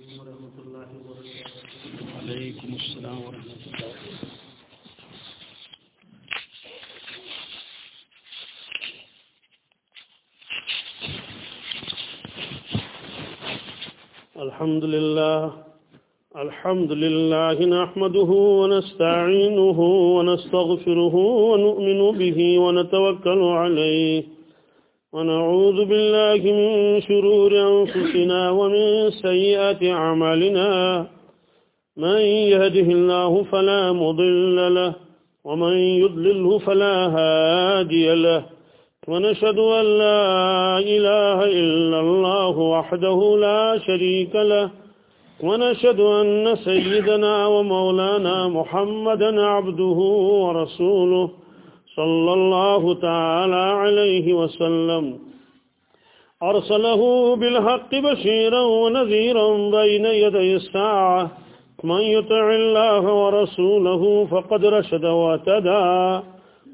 وعلیکم السلام ورحمۃ اللہ الحمد لله. الحمد لله نحمده ونستعينه ونستغفره ونؤمن به ونتوكل عليه. ونعوذ بالله من شرور أنفسنا ومن سيئات أعمالنا. من يهده الله فلا مضل له ومن يضلله فلا هادي له. ونشهد أن لا إله إلا الله وحده لا شريك له. ونشهد أن سيدنا ومولانا محمدا عبده ورسوله. صلى الله تعالى عليه وسلم. أرسله بالحق بشيرا ونذيرا بين يدي الساعة. من يطع الله ورسوله فقد رشد واهتدى.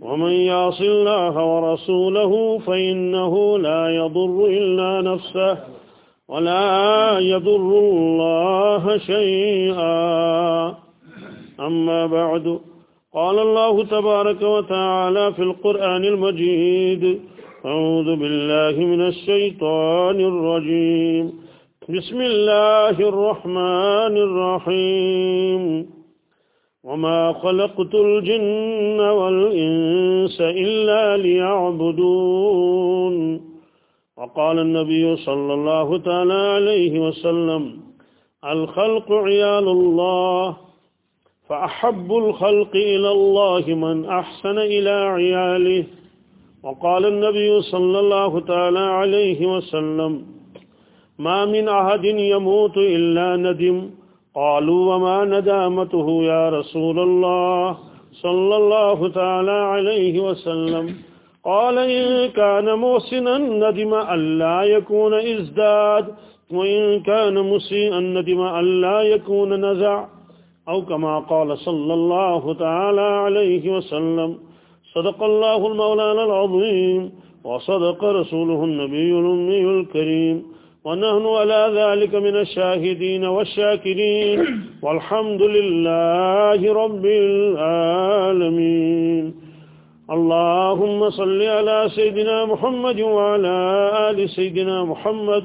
ومن يعص الله ورسوله فإنه لا يضر إلا نفسه ولا يضر الله شيئا. أما بعد. قال الله تبارك وتعالى في القرآن المجيد أعوذ بالله من الشيطان الرجيم. بسم الله الرحمن الرحيم. وما خلقت الجن والإنس إلا ليعبدون. وقال النبي صلى الله تعالى عليه وسلم الخلق عيال الله فأحب الخلق إلى الله من أحسن إلى عياله. وقال النبي صلى الله تعالى عليه وسلم ما من أحد يموت إلا ندم. قالوا وما ندامته يا رسول الله صلى الله تعالى عليه وسلم. قال إن كان محسنا ندم ألا يكون إزداد وإن كان مسيئا ندم ألا يكون نزع. أو كما قال صلى الله تعالى عليه وسلم صدق الله المولانا العظيم وصدق رسوله النبي الأمي الكريم. ونحن على ذلك من الشاهدين والشاكرين. والحمد لله رب العالمين. اللهم صل على سيدنا محمد وعلى آل سيدنا محمد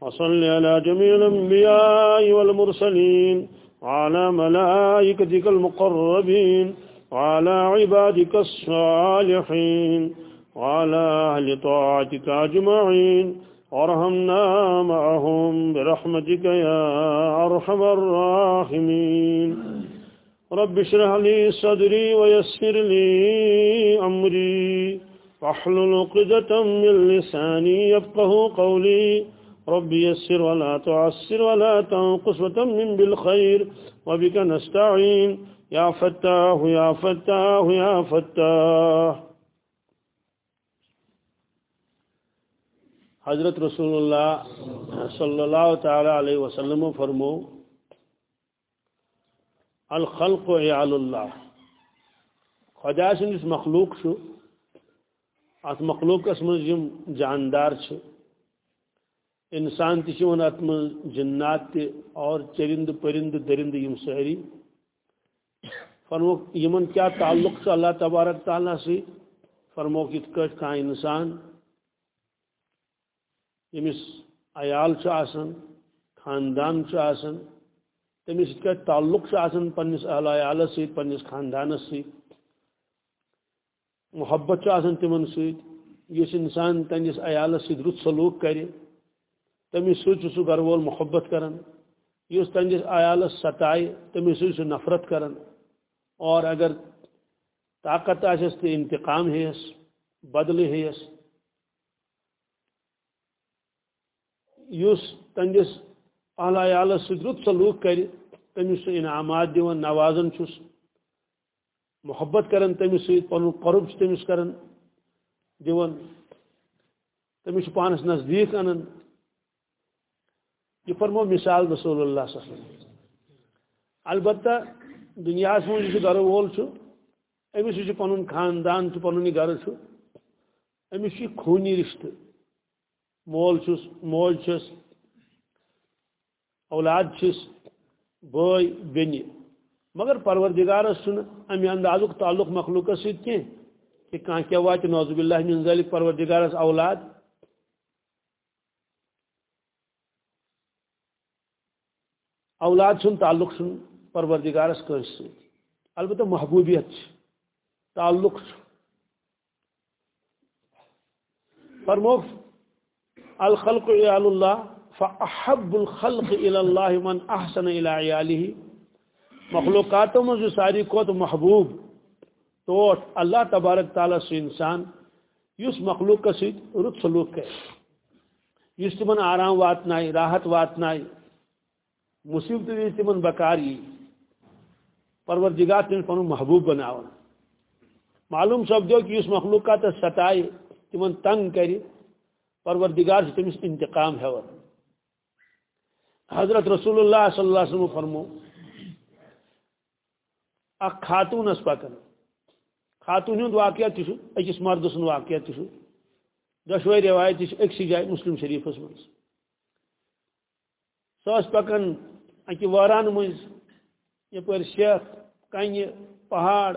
وصل على جميع الأنبياء والمرسلين وعلى ملائكتك المقربين وعلى عبادك الصالحين وعلى أهل طاعتك أجمعين. وارحمنا معهم برحمتك يا أرحم الراحمين. رب اشرح لي صدري ويسر لي أمري واحلل عقدة من لساني يفقه قولي. رب يسر ولا تعسر ولا تنقص وتمن بالخير وبك نستعين. يا فتاه يا فتاه يا فتاه حضرت رسول اللہ صلی اللہ تعالی علیہ وسلم فرمو الخلق عیال اللہ خدا سندس مخلوق شو؟ آت مخلوقس من جاندار چھ انسان تہ ات من جنات تہ اور چرند پرند درند یم ساری فرمو یمن کیا تعلق سے اللہ تبارک تعالیٰ سی فرمو کت کٹ کھانا انسان۔ یمس عیال آسان خاندان آسان تمس کا تعلق آسان پنس اہل عیالس ست پنس خاندانس ست محبت آسان تمن ست یس انسان تنس عیالس ست رت سلوک کرے۔ تمس ست سہ گھر وول محبت کران اس تنس عیالس ستائے تمس ست نفرت کران اور اگر طاقت آسس تو انتقام ہیس بدلہ ہیس اس۔ تہندس اہل عیالس ست رت سلوک کر تمس انعامات دان نوازان چھس۔ محبت کران تمس ست پن قرب تمس کران دان تمس پانس نزدیک انان یہ فرمو مثال رسول اللہ صلی اللہ علیہ وسلم۔ البتہ دنیا من گھر وول امس یہ پن خاندان پن یہ گھر امس خونی رشتہ مول چھس موج چھس، اولاد چھس، بھائی بین مگر پروردگارس امہ انداز تعلق مخلوق ست کہ کان کیا وات نوزب اللہ من ذلك پروردگارس اولاد اولاد سن، تعلق سن پروردگارس کنس ست البتہ محبوبیت تعلق فرموک الخلق عیال اللہ، فاحب الخلق الى اللہ من احسن الى عیاله۔ مخلوقاتوں میں جو ساری کوت محبوب تو اللہ تبارک تعالیٰ سے انسان اس مخلوق کا سید رت سلوک ہے۔ اس تمن آرام واتنائی راحت واتنائی مصیبت دی تمن بکاری۔ پروردگار تم پن محبوب بناون معلوم سپدو کہ اس مخلوقات ستائے، تمن تنگ کری پروردگار سے تمس انتقام ہے۔ حضرت رسول اللہ صلی اللہ علیہ وسلم فرمو اخ خاتون اس پکن خاتون ہند واقعہ تہ اکس مرد سن واقعہ تہ دشوئی روایت اکسی جائے مسلم شریفس من سہ پکان اکہ واران مز یپر شیخ کنہ پہاڑ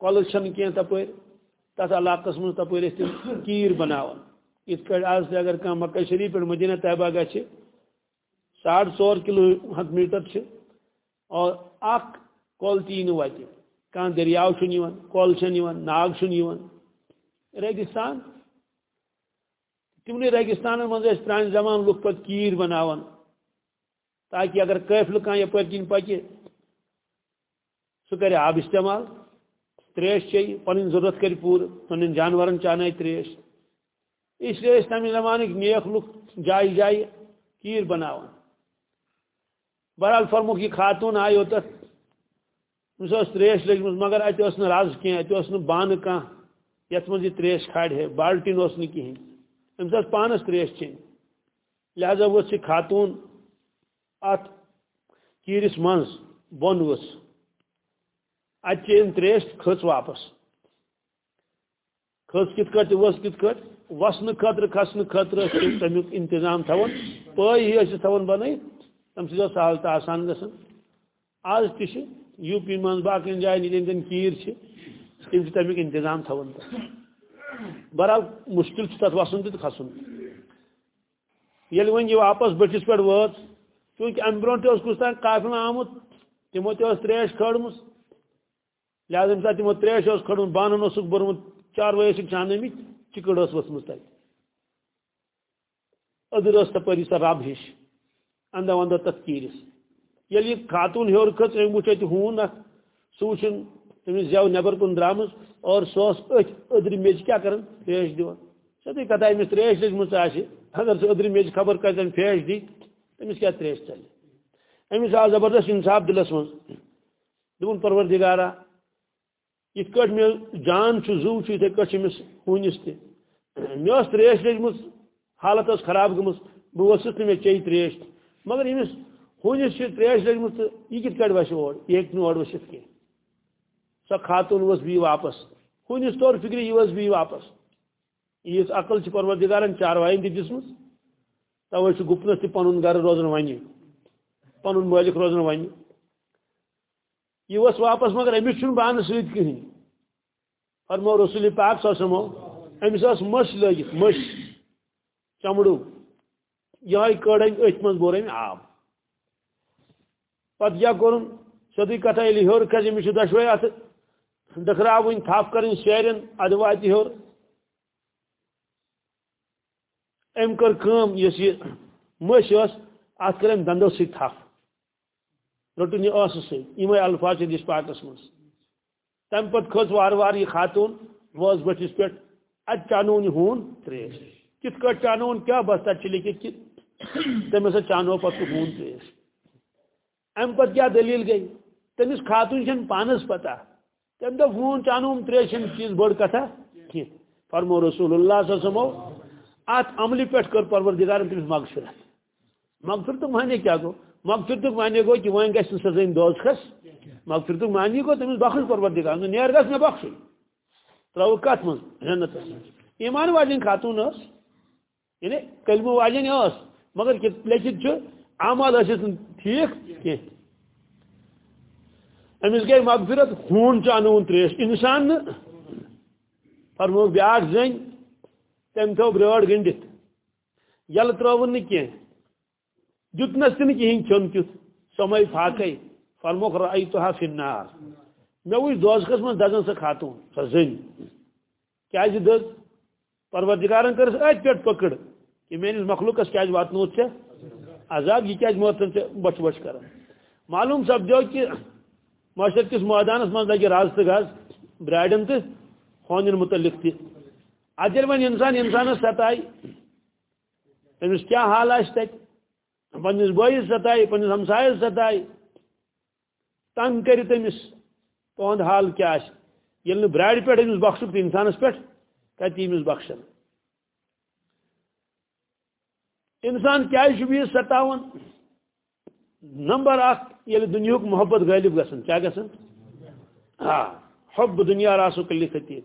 کۄلہٕ چھنہٕ کینٛہہ تپٲرۍ تتھ علاقس منٛز تپٲرۍ ٲسۍ تِم کیٖر بناوان یِتھ کٲٹھۍ آز اگر کانٛہہ مکہ شریٖف پٮ۪ٹھ مدیٖنہ طیبہ گژھِ ساڑ ژور کلو ہتھ میٹر چھ، اور اکھ کۄل تہِ یی نہٕ وتہِ کانٛہہ دٔریاو چھُنہٕ ناگ چھُنہٕ ریگستان تمنٕے ریگستانن منٛز ٲسۍ پرانہِ زمانہٕ لُکھ پتہٕ کیٖر تاکہ اگر قٲفلہٕ کانٛہہ یپٲرۍ کِنۍ پکہِ سُہ آب استعمال، تریش چیٚیہِ پنٕنۍ ضروٗرت کرِ پوٗرٕ پنٕنٮ۪ن جانورن چانایہِ تریش۔ اس لیے ٲسۍ تمہِ زمانٕکۍ نیک لُکھ جایہِ جایہِ کیٖر بناوان بہرحال فرمُک یہ خاتون آئی اوتت تٔمِس ٲس تریش لٔجمٕژ مگر اتہِ ٲس نہٕ رز کینٛہہ اتہِ اوس نہٕ بانہٕ کانٛہہ یتھ منٛز یہِ تریش کھالہِ ہے بالٹیٖن اوس نہٕ کِہیٖنۍ أمِس ٲس پانس تریش چیٚنۍ لہذا ؤژھ یہِ خاتون ات کیٖرِس منٛز بۄن ؤژھ اتہِ چیٚیِن تریش کھٔژ واپس۔ کھٔژ کِتھ کٲٹھۍ تہِ ؤژھ کِتھ کٲٹھۍ وسنہٕ خٲطرٕ کھسنہٕ خٲطرٕ ٲسۍ انتظام تھاوان پٲے ہی ٲسِس تھاوان تم سۭتۍ اوس سہل تہٕ آسان گژھان آز تہِ چھِ یوٗ پی منٛز باقین جایَن ییٚتٮ۪ن زَن کیٖر چھِ۔ تِم چھِ انتظام تھاوان بہرحال مُشکل چھُ تتھ وسُن تہِ تہٕ کھسُن۔ ییٚلہِ وۄنۍ یہِ واپس بٔٹھِس پٮ۪ٹھ وٲژ چوٗنٛکہِ امہِ برونٛٹھ تہِ اوس کُس تام آمُت، تِمو تہِ ٲس تریش کھٲڑمٕژ لہذا ییٚمہِ ساتہٕ تِمو تریش اوس کھٲڑمٕژ بانن اوسُکھ بوٚرمُت چاروٲے ٲسِکھ چھانٲمٕتۍ چِکر ٲس ؤژھمٕژ تتہِ۔ أدٕر ٲس سۄ رب ہِش اندو اندو تتھ کیٖرِس ییٚلہِ یہِ خاتوٗن ہیوٚر کھٔژ، أمۍ وٕچھ اَتہِ ہوٗن اکھ، سُہ وٕچھُن، تٔمِس زٮ۪و نٮ۪بر کُن درٛامٕژ اور سُہ اوس أتھۍ أدرِ میٚژِ کیٛاہ کران؟ فیش دِوان۔ سیوٚدُے کتھا أمِس تریش لٔجمٕژ آسہِ، اگر سُہ أدرِ میٚژِ خبر کتٮ۪ن فیش دی۔ تٔمِس کیٛاہ تریش ژلہِ أمِس آو زبردست اِنصاف دِلس منٛز دوٚپُن پروردِگارا یِتھ کٲٹھۍ مےٚ جان چھُ زُو چھُ یِتھے کٲٹھۍ چھُ أمِس ہوٗنِس تہِ مےٚ ٲس لٔجمٕژ حالت ٲس خراب گٔمٕژ بہٕ ؤژھٕس نہٕ مےٚ چیٚیہِ مگر أمِس ہوٗنِس چھِ تریش لٔجمٕژ تہٕ یہِ کِتھ کٲٹھۍ وسہِ اور؟ یہِ ہیٚکہِ نہٕ اور ؤسِتھ کینٛہہ سۄ خاتوٗن ؤژھ بیٚیہِ واپس۔ ہوٗنِس طور فِکرِ یہِ ؤژھ بیٚیہِ واپس ییٖژ عقل چھِ پروردِگارن چاروایَن تہِ دِژمٕژ تَوَے چھُ گُپنَس تہِ پَنُن گرٕ روزان وَنہِ پَنُن مٲلِک روزان وَنہِ یہ ؤژھ واپس مگر أمِس چھُنہٕ بانہٕ سۭتۍ کِہیٖنۍ فرمو رسول پاک سو سمو أمِس ٲس مٔش لٲگِتھ مٔش چمڑوٗ۔ یِہوٚے کٔڑ أمۍ أتھۍ منٛز بوٚر أمۍ آب۔ پتہٕ کیٛاہ کوٚرُن سیوٚدُے کتھا ییٚلہِ ہیوٚر کھسہِ أمِس چھِ دۄشوَے اَتھٕ ڈٔکھراوٕنۍ تھپھ کَرٕنۍ سیرٮ۪ن اَدٕ واتہِ ہیوٚر أمۍ کٔر کٲم یۄس یہِ مٔش ٲس اَتھ کٔر أمۍ دنٛدو سۭتۍ تھپھ رٔٹُن یہِ ٲسہٕ سۭتۍ الفاظ چھِ پاکس منٛز تمہِ پتہٕ کھٔژ وارٕ وارٕ یہِ خاتوٗن وٲژ بٔٹھِس پٮ۪ٹھ اَتہِ چانوُن تریش کِتھ کٲٹھۍ چانوُن کیٛاہ بس تَتہِ چھِ لیکھِتھ کہِ تٔمۍ ہسا چانو پتہٕ سُہ ہوٗن ام پت کیا دلیل گئی تمس خاتون چھ پانس پتہ تم دہ فون چانوم ترے چیز بڑ کتھا کی فرمو رسول اللہ صلی اللہ علیہ وسلم ات عملی پہ کر پروردگار تمس مغفرت مغفرت معنی کیا گو مغفرت معنی گو کہ ون گھس سزین دوز کھس مغفرت معنی گو تمس بخش پروردگار۔ نیر گھس نہ بخش۔ ترو کت من جنت ایمان واجن خاتون یعنی اس یعنی کلمہ واجن اس مگر لیکن اعمال ٲسِس نہٕ ٹھیٖک کینٛہہ أمِس گٔے مغفرت خوٗن چھُ اَنوُن ترٛیش۔ اِنسان نہٕ فرمو بیٛاکھ زٔنۍ تٔمۍ تھوٚو برٛٲر گٔنڈِتھ یَلہٕ ترٛٲوُن نہٕ کینٛہہ دیُتنَس تہِ نہٕ کِہیٖنۍ کھیوٚن تیُتھ سۄ پھاکَے فرموکھ تو ہا فِنار مےٚ وٕچھ دوزخَس منٛز دَزان سۄ خاتوٗن سۄ زٔنۍ کیٛازِ جی دٔز پروردِگارن کٔرٕس أتھۍ پٮ۪ٹھ پٔکٕڑ۔ کہ میٲنِس مخلوٗقَس کیٛازِ واتنووُتھ جی ژےٚ عذاب یہ کیا جی محتم سے بچ بچ کر معلوم سپدو کہ معاشرت کس میدانس من لگے راز تو گز براڈن تو ہون متعلق تہ ادھر ون انسان انسانس ستائی. تمس کیا حال آس پنس بٲیس ستائی پنس ہمسایس ستائی. تنگ کر تمس تہد حال کیا یل براڑ پہ امس بخشک تو انسانس پہ کتہ امس بخشن. انسان کیا بھی ستاون؟ نمبر اخ یل دنیا محبت غالب گسن. کیا گسن؟ ہاں حب دنیا راسو کلی خطیت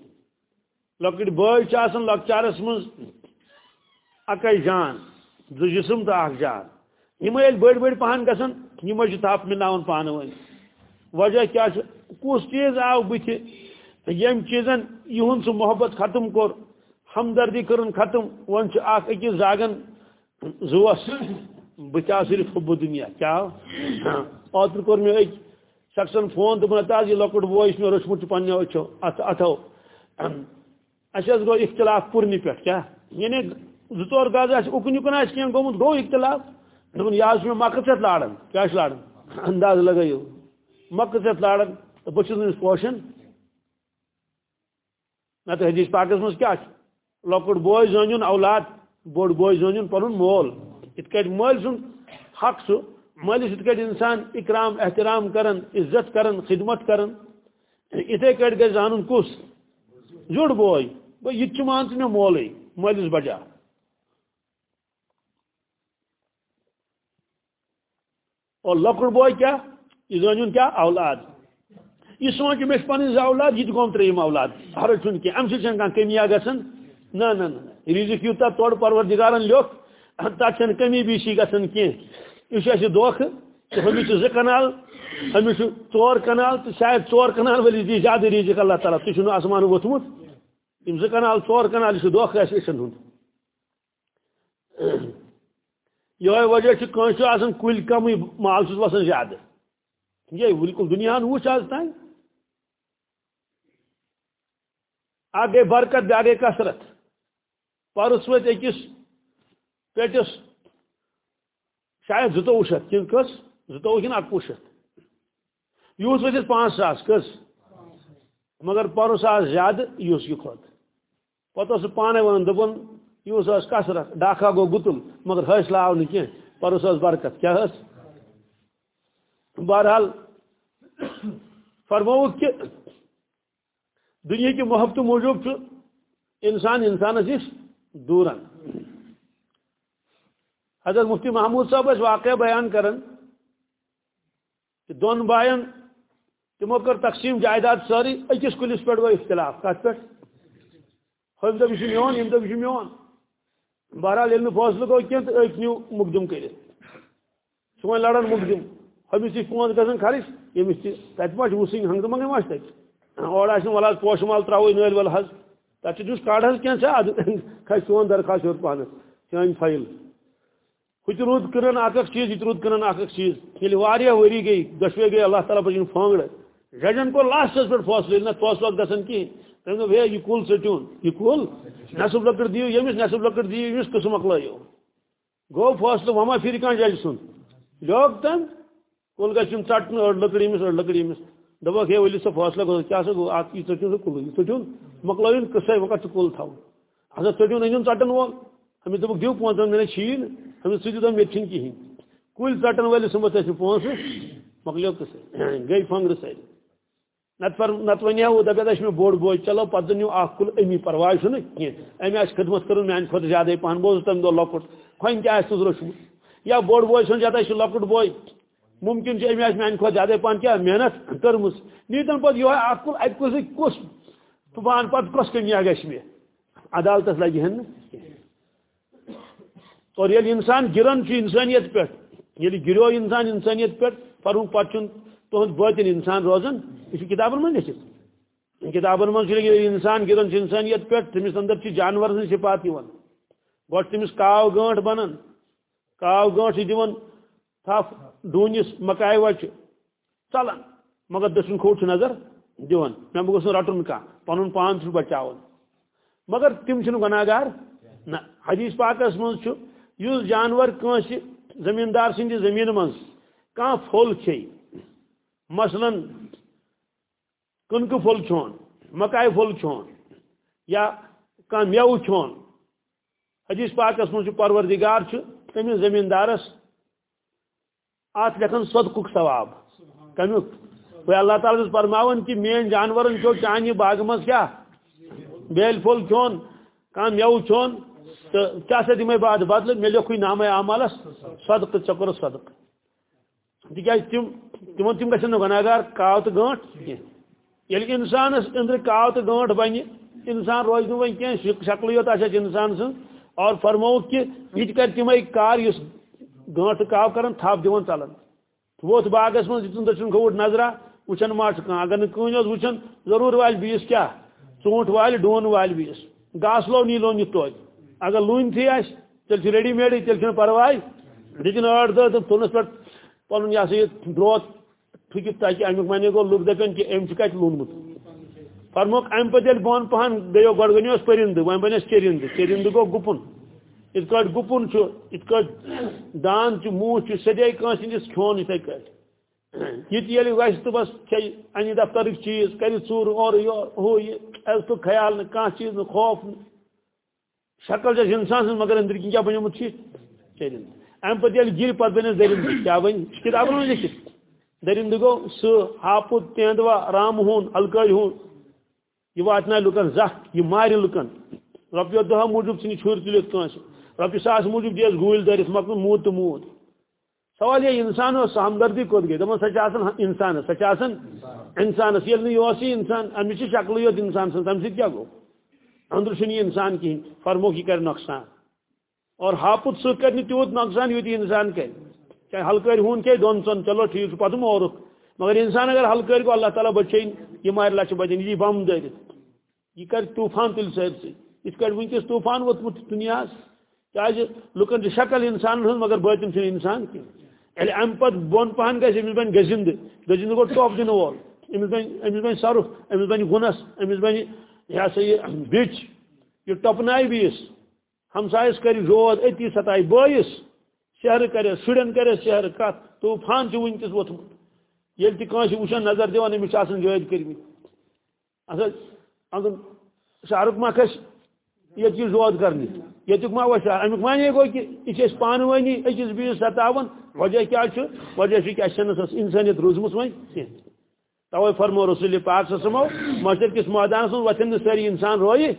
لکٹ بوئی آسان لکچارس من اکی جان، دو جسم تو اخ جان۔ یہ بڑ بڑ پہن گسن یہ تھپ ملاون پانہ وجہ کیا کس چیز آو بت یم چیزن یہ سہ محبت ختم کور ہمدردی کرن ختم ون اکس زاگن زوس بچا صرف حب دنیا۔ کیا؟ ہاں۔ اوتر کور میں ایک شخصن فون دپن تاز یہ لکٹ بوے اس رچمت پنہ اچھو اتھو۔ اچھا، اس گو اختلاف پورنی پہ کیا؟ یعنی زور گاز آس اچھا، اکن یکن آس اچھا، کی گومت؟ گو اختلاف؟ دپن یہ میں مکہ ژت کیا لارن انداز لگائیو مکہ ژت لارن بہت پوشن نت حدیث پاکس مز کیا لکٹ بوے زون اولاد بوڑ بوئی زون پن مول۔ ات مل سن حق سہ مالس ات انسان اکرام، احترام کرن، عزت کرن، خدمت کرن اتھے کٹ گھر زان کس؟ جڑ بوے۔ بہ یہ مان ثہ مول مالس بجا۔ اور لکڑ بوے کیا؟ یہ زون کیا؟ اولاد۔ یہ سوچ مے پن اولاد، یہ گوم تریم اولاد۔ ہر چھ کی ام سے کمیا گھن نہ نہ رزق یوتہ توڑ پروردگارن لیوکھ تک کمی بیشی گھن کی یہ دھوکھ کہ ہمس زٕ کنال ہمس ژور کنال، تو شاید ژور کنال، ولی دی زیادہ رزق اللہ تعالیٰ۔ تہ آسمان ووتمت یم زٕ کنال ژور کنال یہ دھوکھ اس اشن ہند یہ وجہ کنس آسان کل کم مال چھ وسان زیادہ یہ بالکل دنیا وچ آز تین آگے برکت بیاا گئی کثرت پرس وت اکس پیٹس شاید زتوہ شیت کن کس زتوہ کن اکوہ شیت یوس ورس پانچ ساس کس مگر پرس آس زیادہ یوس یہ کھت پتہ سہ پانے ون دپن یوس اس کثرت ڈاکھا گو گتل مگر حاصل آو نہ کی پرس اس برکت کیا ہس بہرحال فرموک کہ دنیا کی محبت موجود انسان انسانس نش دور حضرت مفتی محمود صاحب اس واقعہ بیان کرن کہ دون بائن تمو کر تقسیم جائیداد ساری اکس کلس پہ گو اختلاف کت پہ ہم دپ یہ میون یم دپ یہ میون بہرحال یل فیصلہ گو کی نیو مقدم کر سو لڑن مقدم ہمس یہ فون گھن خرچ یمس تت ما وسنگ ہنگ منگے ما تت اور ول پوش مال تراو نل ول حض تک جس کاڑ حض کی کھس سون درخواست ہو پانس چان فائل ہت رود کن اک چیز یہ رود کن اک چیز یل وری گئی دشوے گئی اللہ تعالیٰ پہ فونگڑ ججن کو لاسٹس پہ فیصلہ نا فیصلہ گھن کہین تم دے یہ کل ژٹون یہ کل نصب لکڑ دیو یمس نصب لکڑ دیو یمس قسم مکلو گو فیصلہ وما پھر کان جج سن لوگ تم کل گھم ٹھن اڑ لکڑ یمس اڑ لکڑ یمس دپک ہے ولو سا فیصلہ گو کیا سا گو آپ یہ ژٹون سا کل یہ ژٹون مکلوین قصے وقت کل تھو حضرت ژٹون انجن ژٹن وول ہمیں دپک دیو پانچ منٹ چھی ہمیں سہ دن مے چھن کہین کل ژٹن ولس سمت پونسہ مکلیو قصہ گئی فنگر ساری نت پر نت ونیا وہ دپیا دش بوڑ بوے چلو پتہ نیو اخ کل امی پرواہ چھن کی امی اس خدمت کرن میان خود زیادہ پان بوز تم دو لکٹ۔ کھن کیا اس ضرورت یا بوڑ بوے چھن جاتا اس لکٹ بوے ممکن امی اس میان خود زیادہ پان کیا، محنت کرمس نیتن پت یہ اخ کل ات کس کس پان پت کس کمیا گش میں عدالتس لگی ہن اور یل انسان گرن انسانیت پہ۔ یل گرو انسان انسانیت پہ پرو پتہ تہد باطن انسان روزان یہ کتابن من لکھت کتابن من انسان گرن انسانیت پہ تمس اندر جانور سن صفات گو تمس کاو گانٹ بنان کاو گانٹ دان تھپ ڈونس مکائے وچ۔ ژلان مگر دچن کھوٹ نظر دان مے گوس رٹن کھانا پن پان بچا مگر تم گناگار نہ۔ حدیث پاکس من جانور کنس زمیندار سند زمین من کان پھول مثلا کنک پھول کھون مکائی پھول کھون یا کان میو کھون حدیث پاکس من پروردگار تمس زمیندارس ات لکھن صدقک ثواب۔ کمیک۔ وہ اللہ تعالیٰ فرماون کہ مین جانورن چو چانہ باغ مز کیا؟ بیل پھول کھون کان میو کھون تو کیا سا دمے بعد بدل مے لیکھوی نام عملس صدق ژے صدق۔ تکیاز تم تمن تم گھن گناگار کاو تو گانٹ یل انسانس اندر کاو تو گانٹ بنہ، انسان روز ون کی شکل یوت آس انسان سن اور فرمو کہ یہ کر تمے کار اس گانٹ کاو کران تھپ دان ژلان۔ ووت باغس من دن دچن کھوٹ نظرہ وچن ما اگر نکن وچن ضرور وال بیس کیا ژونٹ وال ڈون وال بیس۔ گاس لو نیلو نت توتہ اگر لون تھی آس تیل ریڈی میڈ تیل پرواے۔ دن ٲٹھ دہ تو تونس پہ پن یہ سا یہ دروت پھکت تاکہ امیک معنی گو لوگ دپن کہ ام کت لونمت فرموک ام پہ یل بون پہن گیو گۄڈ گنیوس پرند وۄنۍ بنس چرند چرند گو گُپن یِتھ کٲٹھۍ گُپن چھُ یِتھ کٲٹھۍ دان چھُ موٗچ چھُ سیٚدے کٲنٛسہِ ہٕنٛدِس کھیوٚن یِتھٕے کٲٹھۍ یہِ تہِ ییٚلہِ وَسہِ تہٕ بس کھیٚیہِ اَنہِ دفترٕکۍ چیٖز کَرِ ژوٗر اورٕ یورٕ ہُہ یہِ عزتُک خیال نہٕ کانٛہہ چیٖز نہٕ خوف نہٕ شکل جس انسان سن مگر اندر کیا بنیومت چرند ام پتہ یل گر پتہ بنس درند کیا بن کتاب میں لکھت درند گو سہ ہاپت تیندوا رام ہون الکائی ہون یہ واتنا لکن زخ یہ مار لکن رۄپیو دہ موجود ثھن چھر تلت کانس رۄپیہ ساس موجود دیس گول دٲرِتھ مکن موت تو موت سوال یہ انسان اس ہمدردی کوت گئی دپان سچ آسان انسان سچ آسان انسانس یل یہ انسان امچ شکل یوت انسان سن تم سۭتۍ کیٛاہ گوٚو اندر چھنی انسان کی فرمو کی کر نقصان اور ہاپت سہ کر تیوت نقصان یوت انسان کر چاہے ہلکر ہون کے دون ژن چلو ٹھیک پتم اور۔ مگر انسان اگر ہلکر گو اللہ تعالیٰ بچے یہ مار لچھ بچن یہ بم دارت یہ کر طوفان تل سر سی ات ونکس طوفان ووتمت دنیا کیازِ لکن شکل انسان ہن مگر باطن چھ انسان کی۔ یعنی ییٚلہِ اَمہِ پتہٕ بۄن پہن گژھِ أمِس بنہِ گٔزِنٛدٕ۔ گٔزِنٛدٕ گوٚو ٹۄپھ دِنہٕ وول أمِس بنہِ أمِس بنہِ سرُف أمِس بنہِ گُنس أمِس بنہِ یہ سا یہ بچ یہ ٹپنائی بیس ہمسائس کر رود اتی ستائی بٲیس شہر کرے شرین کرے، شہر کت طوفان ونکس ووتمت یل تہ کانس نظر دِوان أمِس آسان جٲد کٔرمٕتۍ اچھا شہرک ما کھس یہ رود کرنہِ ییٚتیُک ما وسا امیُک معنی گوٚو کہِ یہِ چھِ أسۍ پانہٕ ؤنی أکِس بیٚیِس ستاوان وجہ کیٛاہ چھُ؟ وجہ چھُ کہِ اَسہِ چھَنہٕ اِنسٲنیت روٗزمٕژ توے فرمو رسول پاک سمو مشرق کس میدان سن وتن ساری انسان روی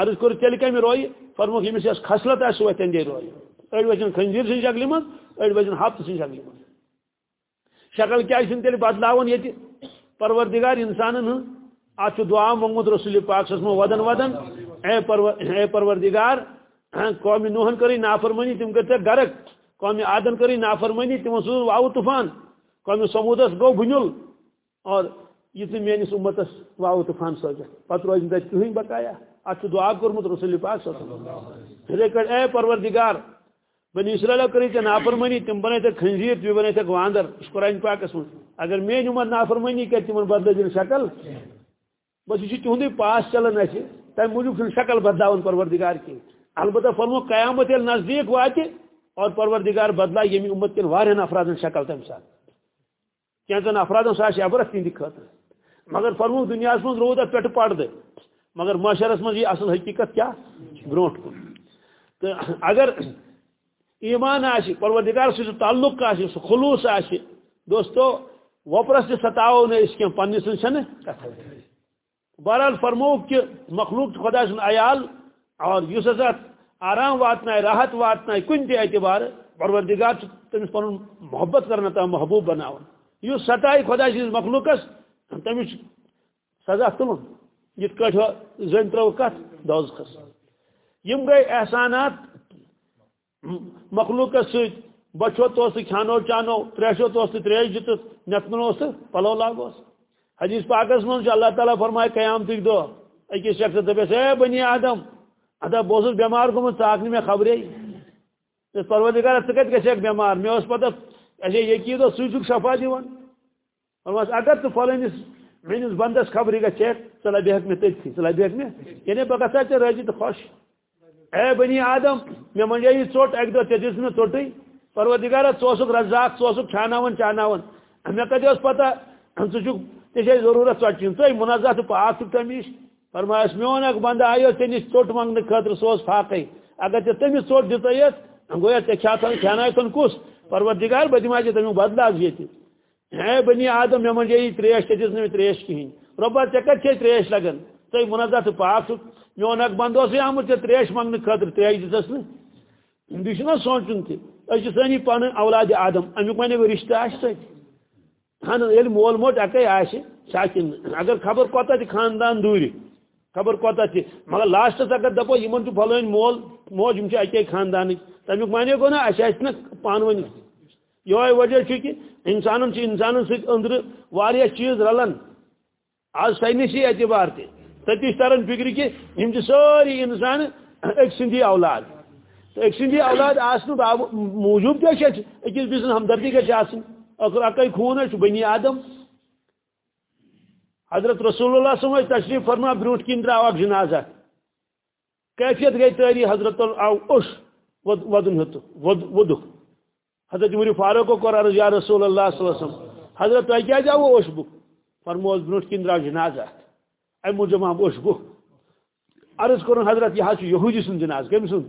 عرض کر تیل کم روی فرمو یمس اس خصلت اس وتن دی روی اڑ وجن خنجیر سن شکل من اڑ وجن ہفت سن شکل من۔ شکل کیا سن تیل بدلاون یت پروردگار انسانن ات دعا محمد رسول پاک سمو ودن ودن۔ اے پرور اے پروردگار ہاں، قوم نوحن کری نافرمانی تم کرتے گرک۔ قوم آدم کری نافرمانی تم سو واو طوفان۔ قوم سمودس گو بنل اور یہ میس امتس واؤ طوفان سوچا پتہ روز تک بقایا ات دعا کورمت رسول پاک صلی اللہ علیہ وسلم۔ اے پروردگار بنی اسرائیل کری تے نافرمانی، تم بنے تے خنزیر، تم بنے تے واندر اس قرآن پاک من اگر میں امت نافرمانی کر تمن بدل دن شکل۔ بس یہ تہندی پاس چلان اس جی۔ تم موجود شکل بدلاون پروردگار کی۔ البتہ فرمو، قیامت نزدیک واتہ اور پروردگار بدلا یمی امت کن وارہن افرادن شکل تم ساتھ۔ کینچن افرادن سا عبرت تہندِ خاطر مگر فرمو، دنیا من رود ات پہ پردہ مگر معاشرس من یہ اصل حقیقت کیا؟ بروٹ کن۔ تو اگر ایمان آہ پروردگار تعلق آہ خلوص آہ دوستو وپرس تہ ستاو نس کی پنہ سن بہرحال فرمو کہ مخلوق خدا سن عیال اور اس ہسا آرام واتن راحت واتن کن تہ اعتبار پروردگار تمس پن محبت کرنا تم محبوب بناون اس ستائے خدا سز مخلوقس تمس سزا تلن۔ یت کٹ زن ترو کت دوزخس۔ یم گئی احسانات مخلوقس ست بچو تو کھانو چانو، تریشو تو تریش دت نتنو پلو لاگوس حدیث پاکس من اللہ تعالیٰ فرمائے قیام تک دو اکس شخص دپس اے بنی آدم ادا بہت بیمار گومت ثاق میں خبرے پروردگار ثہ کت گھک بیمار؟ مے اس پتہ اچھے یقین سہ شفا دِوان۔ فرماس، اگر تو فلٲنِس میٲنِس بندس خبرِ گژھِ چیک ژٕ لبہِ ہٮ۪کھ مےٚ تٔتھی ژٕ لبہِ مےٚ یعنی بہٕ گژھٕ ہا ژےٚ رٲضی تہٕ خۄش اے بنی آدم مےٚ منجے یہِ ژوٚٹ اکہِ دۄہ ژےٚ دِژ مےٚ ژوٚٹٕے پروردگار ژٕ رزاق ژٕ کھاناوان چاناوان مےٚ کتہِ ٲس پتہ ژٕ چھُکھ ژےٚ چھے ضروٗرت ژۄچِن ژٕ پاک چھُکھ تٔمِس فرمایس میون اکھ بندٕ آیو ژےٚ نِش ژوٚٹ منٛگنہٕ خٲطرٕ سُہ اوس فاقے اگر ژےٚ تٔمِس ژوٚٹ دِژییتھ گویا ژےٚ کھیاتن کھیانایتن کُس پروردگار بہٕ دِمہٕ ہا ژےٚ ہے بنی آدم مےٚ منجے تریش ژےٚ دِژ تریش کِہیٖنۍ رۄبا ژےٚ کتہِ چھے تریش لگان ژٕ منازا تہٕ پاک چھُکھ میون اکھ بندٕ اوسُے آمُت ژےٚ تریش منٛگنہٕ خٲطرٕ تریش دِژس نہٕ بیٚیہِ چھُنہ سونٛچُن تہِ أسۍ سٲنی پن اولاد آدم امیُک ونے رشتہ آسہِ سۭتۍ اہن ییٚلہِ مول موج اکے آسہِ ساکن اگر خبر کوتاہ تہِ خاندان دوٗرِ خبر کوتاہ تہِ مگر لاسٹس اگر دپو یِمن چھُ فلٲنۍ مول، موج یِم چھِ اکے خاندانٕکۍ تمیُک معنی گوٚو نا اچھا اَسہِ آسہِ نہٕ پانہٕ ؤنۍ یہوے وجہ چھُ کہِ اِنسانن چھِ اِنسانن سۭتۍ أنٛدرٕ واریاہ چیٖز رلان آز ساینسی اعتبار تہِ تٔتی چھِ تران فکرِ کہِ یِم چھِ سٲری اِنسان أکۍ سٕنٛدی اولاد۔ تو ایک سندی اولاد آسن موجود کیا چھ اکس بسن ہمدردی گھس آسن اگر اکی خون ہے بنی آدم۔ حضرت رسول اللہ صلی اللہ علیہ تشریف فرما، بروٹ کن درا اک جنازہ۔ کیفیت گئی تاری حضرت آو اش ودن ہت ودک حضرت عمر فاروق کو قرار یا رسول اللہ صلی اللہ علیہ وسلم، حضرت تو کیا جاو اش بک فرموز بروٹ کن درا جنازہ اے موجب ہم اش بک عرض کرن حضرت یہ یہودی سن جناز کم سن؟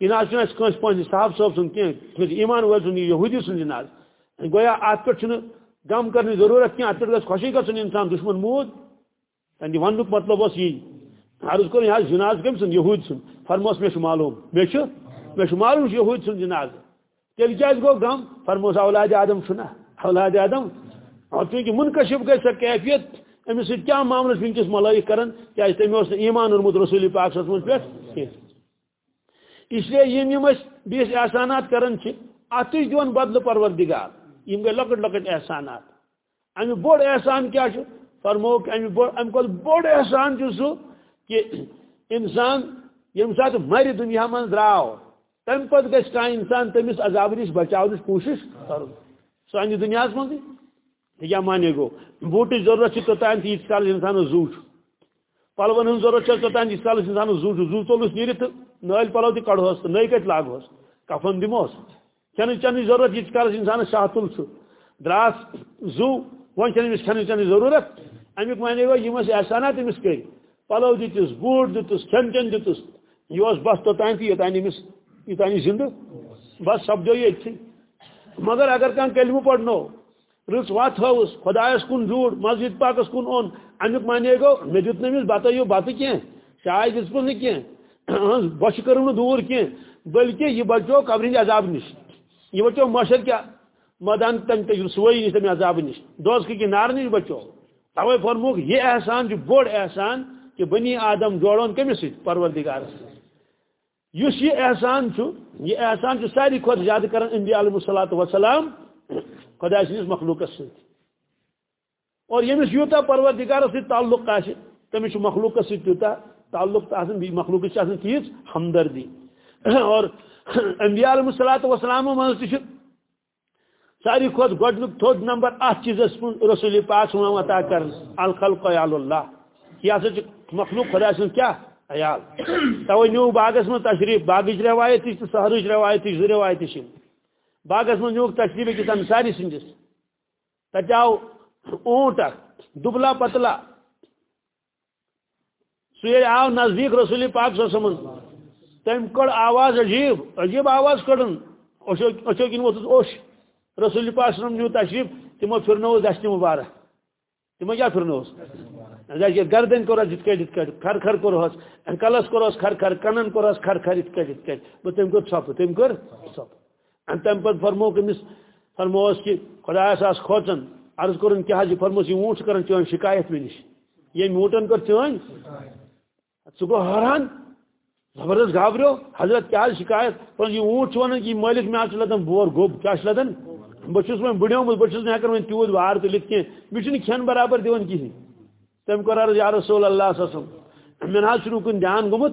یہ نہ کنس پہ صاحب صاحب سن کی ایمان ول سن یہودی سن جناز۔ گویا ات پہ غم کرنے ضرورت کی ات پہ خوشی گھن انسان، دشمن مود۔ یعنی تہذی ون مطلب اس یہ عرض کور یہ جناز کم سن؟ یہود سن۔ فرموس مے معلوم مے مے معلوم یہود سن جناز۔ تیل کیا گو غم فرموس اولاد آدم چھنا اولاد آدم۔ اور چونکہ منکشف گئی سا کیفیت امس کیا معاملہ ونکس ملائک کران کیا تمہیں ایمان اورمت رسول پاک صلی اللہ علیہ پہ اس لیے یم بیس احسانات کران ات دون بدل پروردگار۔ یم گئی لکٹ لکٹ احسانات۔ ام بوڑ احسان کیا فرمو کہ ام بوڑ بوڑ احسان سہ کہ انسان یم سات مر دنیا من درو تم پت گھس کان انسان تمس عذاب نش بچاؤ کوشش کر سانہ دنیا من کیا مانے گو، بوٹچ ضرورت توتان تیت کال انسان زو پلون ہن ضرورت توتان تیت کال انسان زو زو ژولس نیرت نل پلو تہ کڑوس تو نئی کت لاگوس کفن دموس کھین چن ضرورت یہ کالس انسان شاہ تل دراس، زو ون چھ کھین چن ضرورت۔ امیک معنی گو، یم احسانات امس کر پلو دتس، بوٹ دتس کھین چن دتس۔ یہ بس توتان تھی یوتان امس یوتان زندہ بس سپدو یہ مگر اگر کان کلمہ پڑنو رٕژ وتھ ہٲوٕس خۄدایَس کُن زیوٗٹھ مسجد پاکس کُن اوٚن امیُک معنی گوٚو مےٚ دیُت نہٕ أمِس بتٲیِو بتہٕ کینٛہہ چاے دِژمٕژ نہٕ کینٛہہ بش کرو دور کی بلکہ یہ بچو قبر عذاب نش یہ بچو مشر کیا مدان تن سوئی نش تمہیں عذاب نش دوست کی نار نش بچو توے فرموک یہ احسان جو بوڑ احسان کہ بنی آدم جوڑون کمس سی پروردگار اس یہ احسان یہ احسان جو ساری خود زیادہ کرن انبیاء علیہ الصلوۃ والسلام خدا سنس مخلوق ست اور یمس یوتا پروردگار سی تعلق آ تمس مخلوق ست یوتا تعلق تو آسان مخلوق آسان تیز ہمدردی۔ اور انبیاء علیہ الصلوۃ والسلام من تہ ساری کھت گڈنک تھوڑ نمبر ات چیز رسول پاک صلی عطا کر الخلق عیال اللہ۔ یہ ہسا مخلوق خدا سن کیا عیال. توے نیو باغس من تشریف باغچ روایت تہ سہرچ روایت تہ زٕ روایت باغس من نیوک تشریف أکِس انصاری سندس تتہِ آو اونٹ اکھ دبلا پتلا. سہ آو نزدیک رسول پاک صلی اللہ تم کڑ آواز عجیب عجیب آواز کڑن. اچھو کن ووتس اوش. رسول پاک صلی نیو تشریف تمو پھرنوس دشت مبارک. تمو کیا پھرنوس گردن کورس یت کٹ یت کھر کھر کورس کلس کورس کھر کھر کنن کورس کھر کھر یت کٹ یت کٹ بہ تم کور ژھپ تم کور ژھپ ان تم پت فرمو کمس فرموس کہ خدایس آس کھوچن، عرض کرن کیا حج فرموس یہ اونٹ کرن چون شکایت مے نش۔ یہ اونٹن کر چون؟ سہ حیران؟ زبردست گھابریو؟ حضرت کیا شکایت؟ پر یہ اونٹ ونان کہ مالک میں آج لدن بور گوب کیا لدن بہس وی بڑیومت بہس ہکان وی تیوت وار تلت کی مجھے کھین برابر دن کہین تم کور عرض یا رسول اللہ صلی اللہ علیہ وسلم۔ مے نہ کن دھیان گومت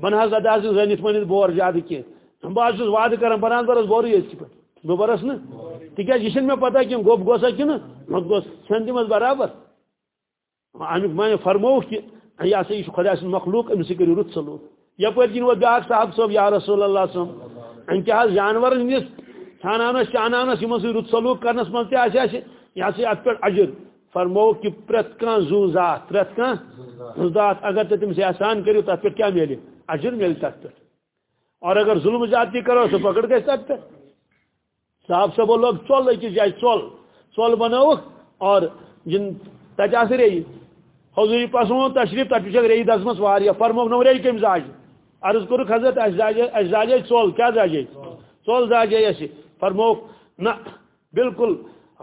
بہ نہ ادا زنت ونت بور زیادہ کی بہت چھس وعدہ کران بہ برس بور یہ پہ بہ برس نا۔ تکیاز یہ مے پتہ کہ گوب گوسا کن مت گوس۔ کھین دمس برابر۔ امیک میں فرمو کہ یہ ہسا یہ خدا سن مخلوق امس کرو رت سلوک یپر کن وہ بیاکھ صاحب صاحب، یا رسول اللہ صلی اللہ علیہ وسلم۔ ان کیا جانور ہندس چھانانس چانانس یمن سی رت سلوک کرنس من تہ یہ ہسا ات پہ اجر فرمو کہ پرت کان زو ذات پرت کان زو ذات۔ اگر تو تم سے احسان کرو تر پہ کیا ملے؟ اجر مل تک پہ اور اگر ظلم زیادتی کرو تو پکڑ گئے تک پہ صاحب سے لوگ چول أکس جائے چول۔ چول بنوک اور جن تجاس رہی حضوری پسو تشریف تک رہی دس مس فرموک نو رہی کم زاج عرض کورک حضرت اس زاجے چول کیا زاجے؟ چول۔ زاجے اس فرموک، نہ، بالکل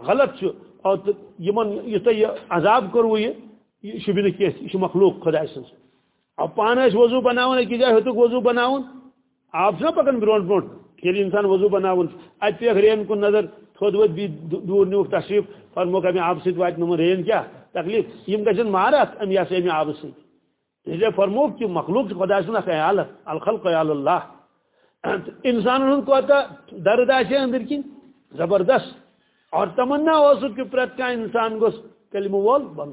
غلط اور یمن، یہ عذاب کرو یہ شبہ نہ کی مخلوق خدا سن اب پانے وضو بناون اکی جائے ہتک وضو بناون؟ آپ سے پکن برون برون یل انسان وضو بناون۔ ات پیخ رین کن نظر تھود ود بھی دور نیوک تشریف فرموک امی آپ سید وات نمون رین کیا؟ تکلیف، یم گژھن مارت ام یہ امی آب سی اس لیے فرموک کہ مخلوق خدا سن خیال الخلق خیال اللہ۔ انسان ہن کو درد آشے اندر کن زبردست اور تمنا اس کہ پرت کا انسان گوس کلم وول بن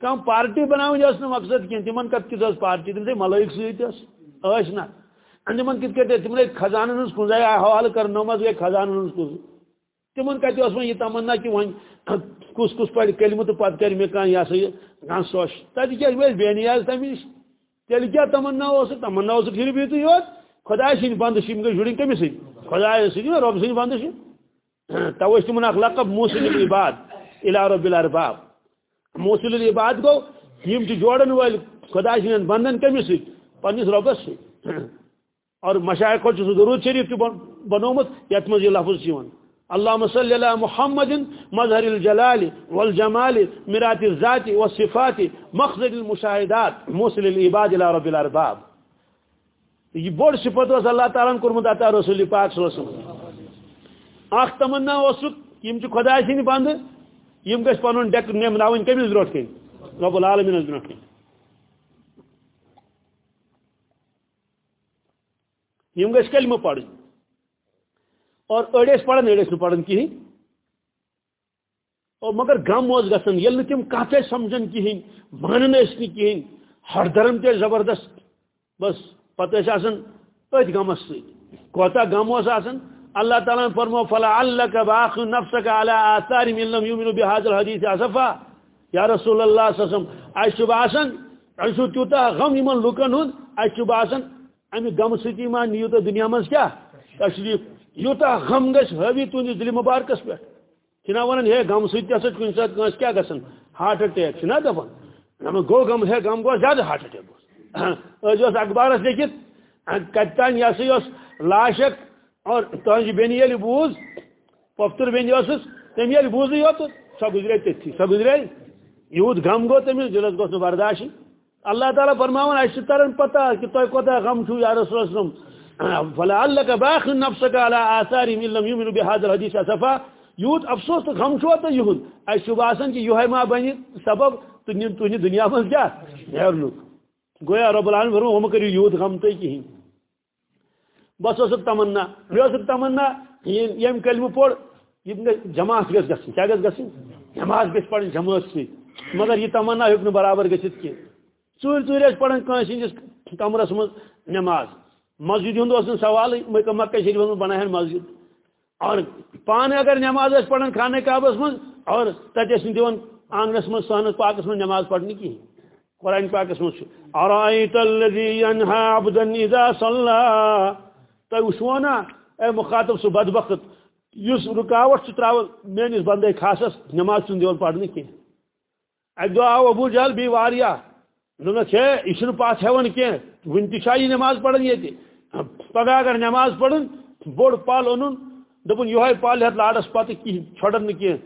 کم پارٹی بناؤ جس نا مقصد کی۔ تمن کت کس پارٹی تم سے ملائک ست اس۔ نا۔ تمن کت کٹ تم خزان ہز کن جائے حوالہ کر نماز گئی خزان ہز کن تمن کت اس یہ تمنا کہ ون کس کس پڑ کلم تو پتہ کر مے کان یہ سا کان سوش تتہ کیا بے نیاز تم نش تیل کیا تمنا اس تمنا اس پھر بھی تو یوت خدا سن بند شم گئی جڑیں کمس خدا سن رب سن بند شم تو تمن اخ لقب موصل العباد الى رب الارباب. موصل العباد گو یم چھ جوڑن ول خدا سین بندن کمس پنس ربس اور مشائق چھ درود شریف چھ بنومت یت مز یہ لفظ چھ اللهم صل على محمد مظهر الجلال والجمال، مرات الذات والصفات مخزن المشاهدات موصل العباد الى رب الارباب. یہ بڑ صفت was اللہ تعالی کورمت عطا رسول پاک صلی اللہ علیہ وسلم۔ اخ تمنا اسک یم خدا سن بند یم گس پنن ڈیک نیم ناون کمس بروٹ کن رب العالمین بروٹ کن یم گس کلمہ پڑھ اور اڑیس پڑھن اڑیس نہ پڑھن کہین اور مگر غم اوس گژھان یل تم کتھ سمجھن کہین مانن کہین ہر درم تے زبردست۔ بس۔ پتہ آسان ات غمس ست کوتا غم اوس آسان اللہ تعالیٰ نے فرمو فلا اللہ کا باخ نفس کا علی آثار من لم یومنو بحاضر حدیث اصفا یا رسول اللہ صلی اللہ علیہ وسلم ایسو باسن ایسو تیوتا غم ایمان لکن ہون ایسو باسن امی غم ستی ایمان نیوتا دنیا منز کیا؟ تشریف، یوتا غم گش حوی تو دل مبارکس پہ۔ چنا ونن ہے غم ستی اسٹ کن سات کنس کیا گسن ہارٹ اٹیک چنا دفن نم گو غم ہے، غم گو زیادہ ہارٹ اٹیک گو اخبارس لیکن کتان یا سی لاشک اور تہذی بینی یل بوز، پفتر بینی ٲسٕس تٔمۍ ییٚلہِ بوٗزٕے یوت سۄ گُزرے تٔتھی سۄ گُزرے۔ یوٗت غم گوٚو تٔمِس دِلس گوٚژھ نہٕ اللہ تعالیٰ فرماوان اَسہِ چھِ پتہ کہِ تۄہہِ کوتاہ غم چھُو یا رسول اسلم فلا اللہ کا باخ نفسك على آثار من لم يؤمنوا بهذا الحديث اسفا یوت افسوس تو غم چھو تو یہود۔ اَسہِ چھُ باسان کہِ یِہوے ما بنہِ سبب تُہنہِ دُنیا منٛز کیٛاہ نیرنُک گویا رب العالمین فرمو ہُم کٔرِو یوٗت غم تُہۍ کِہیٖنۍ بس اس تمنا مے تمنا، یم کلمہ پوڑ یہ جماعت گھس گھن کیا گھس گھن جماعت گھس پڑھ جماعت سی مگر یہ تمنا ہوں برابر گھت کی ژور ژور پڑھان کنس ہندس کمرس من نماز۔ مسجد ہند سوال، مکہ شریف من بناہن مسجد۔ اور پانے اگر نماز پڑھان خانہ کعبس من اور تتس دان آنگنس من سہنس پاکس من نماز پڑھنے کی قرآن پاک پاکس من ارائیت الذی ینہا عبدا اذا صلی تہ وچھو اے مخاطب سہ بدبخت اس رکاوٹ ترا میس بندے خاصس نماز چن دون پڑھنے کی۔ اک آو ابو جہل بی واریا دنک ہے یہ پاس ہیوان کی ون تہ یہ نماز پڑھن یہ پگہ اگر نماز پڑھن بوڑ پل اون دپن یہ پل ہت لاڈس پتہ کہین چھڑن نہ کہین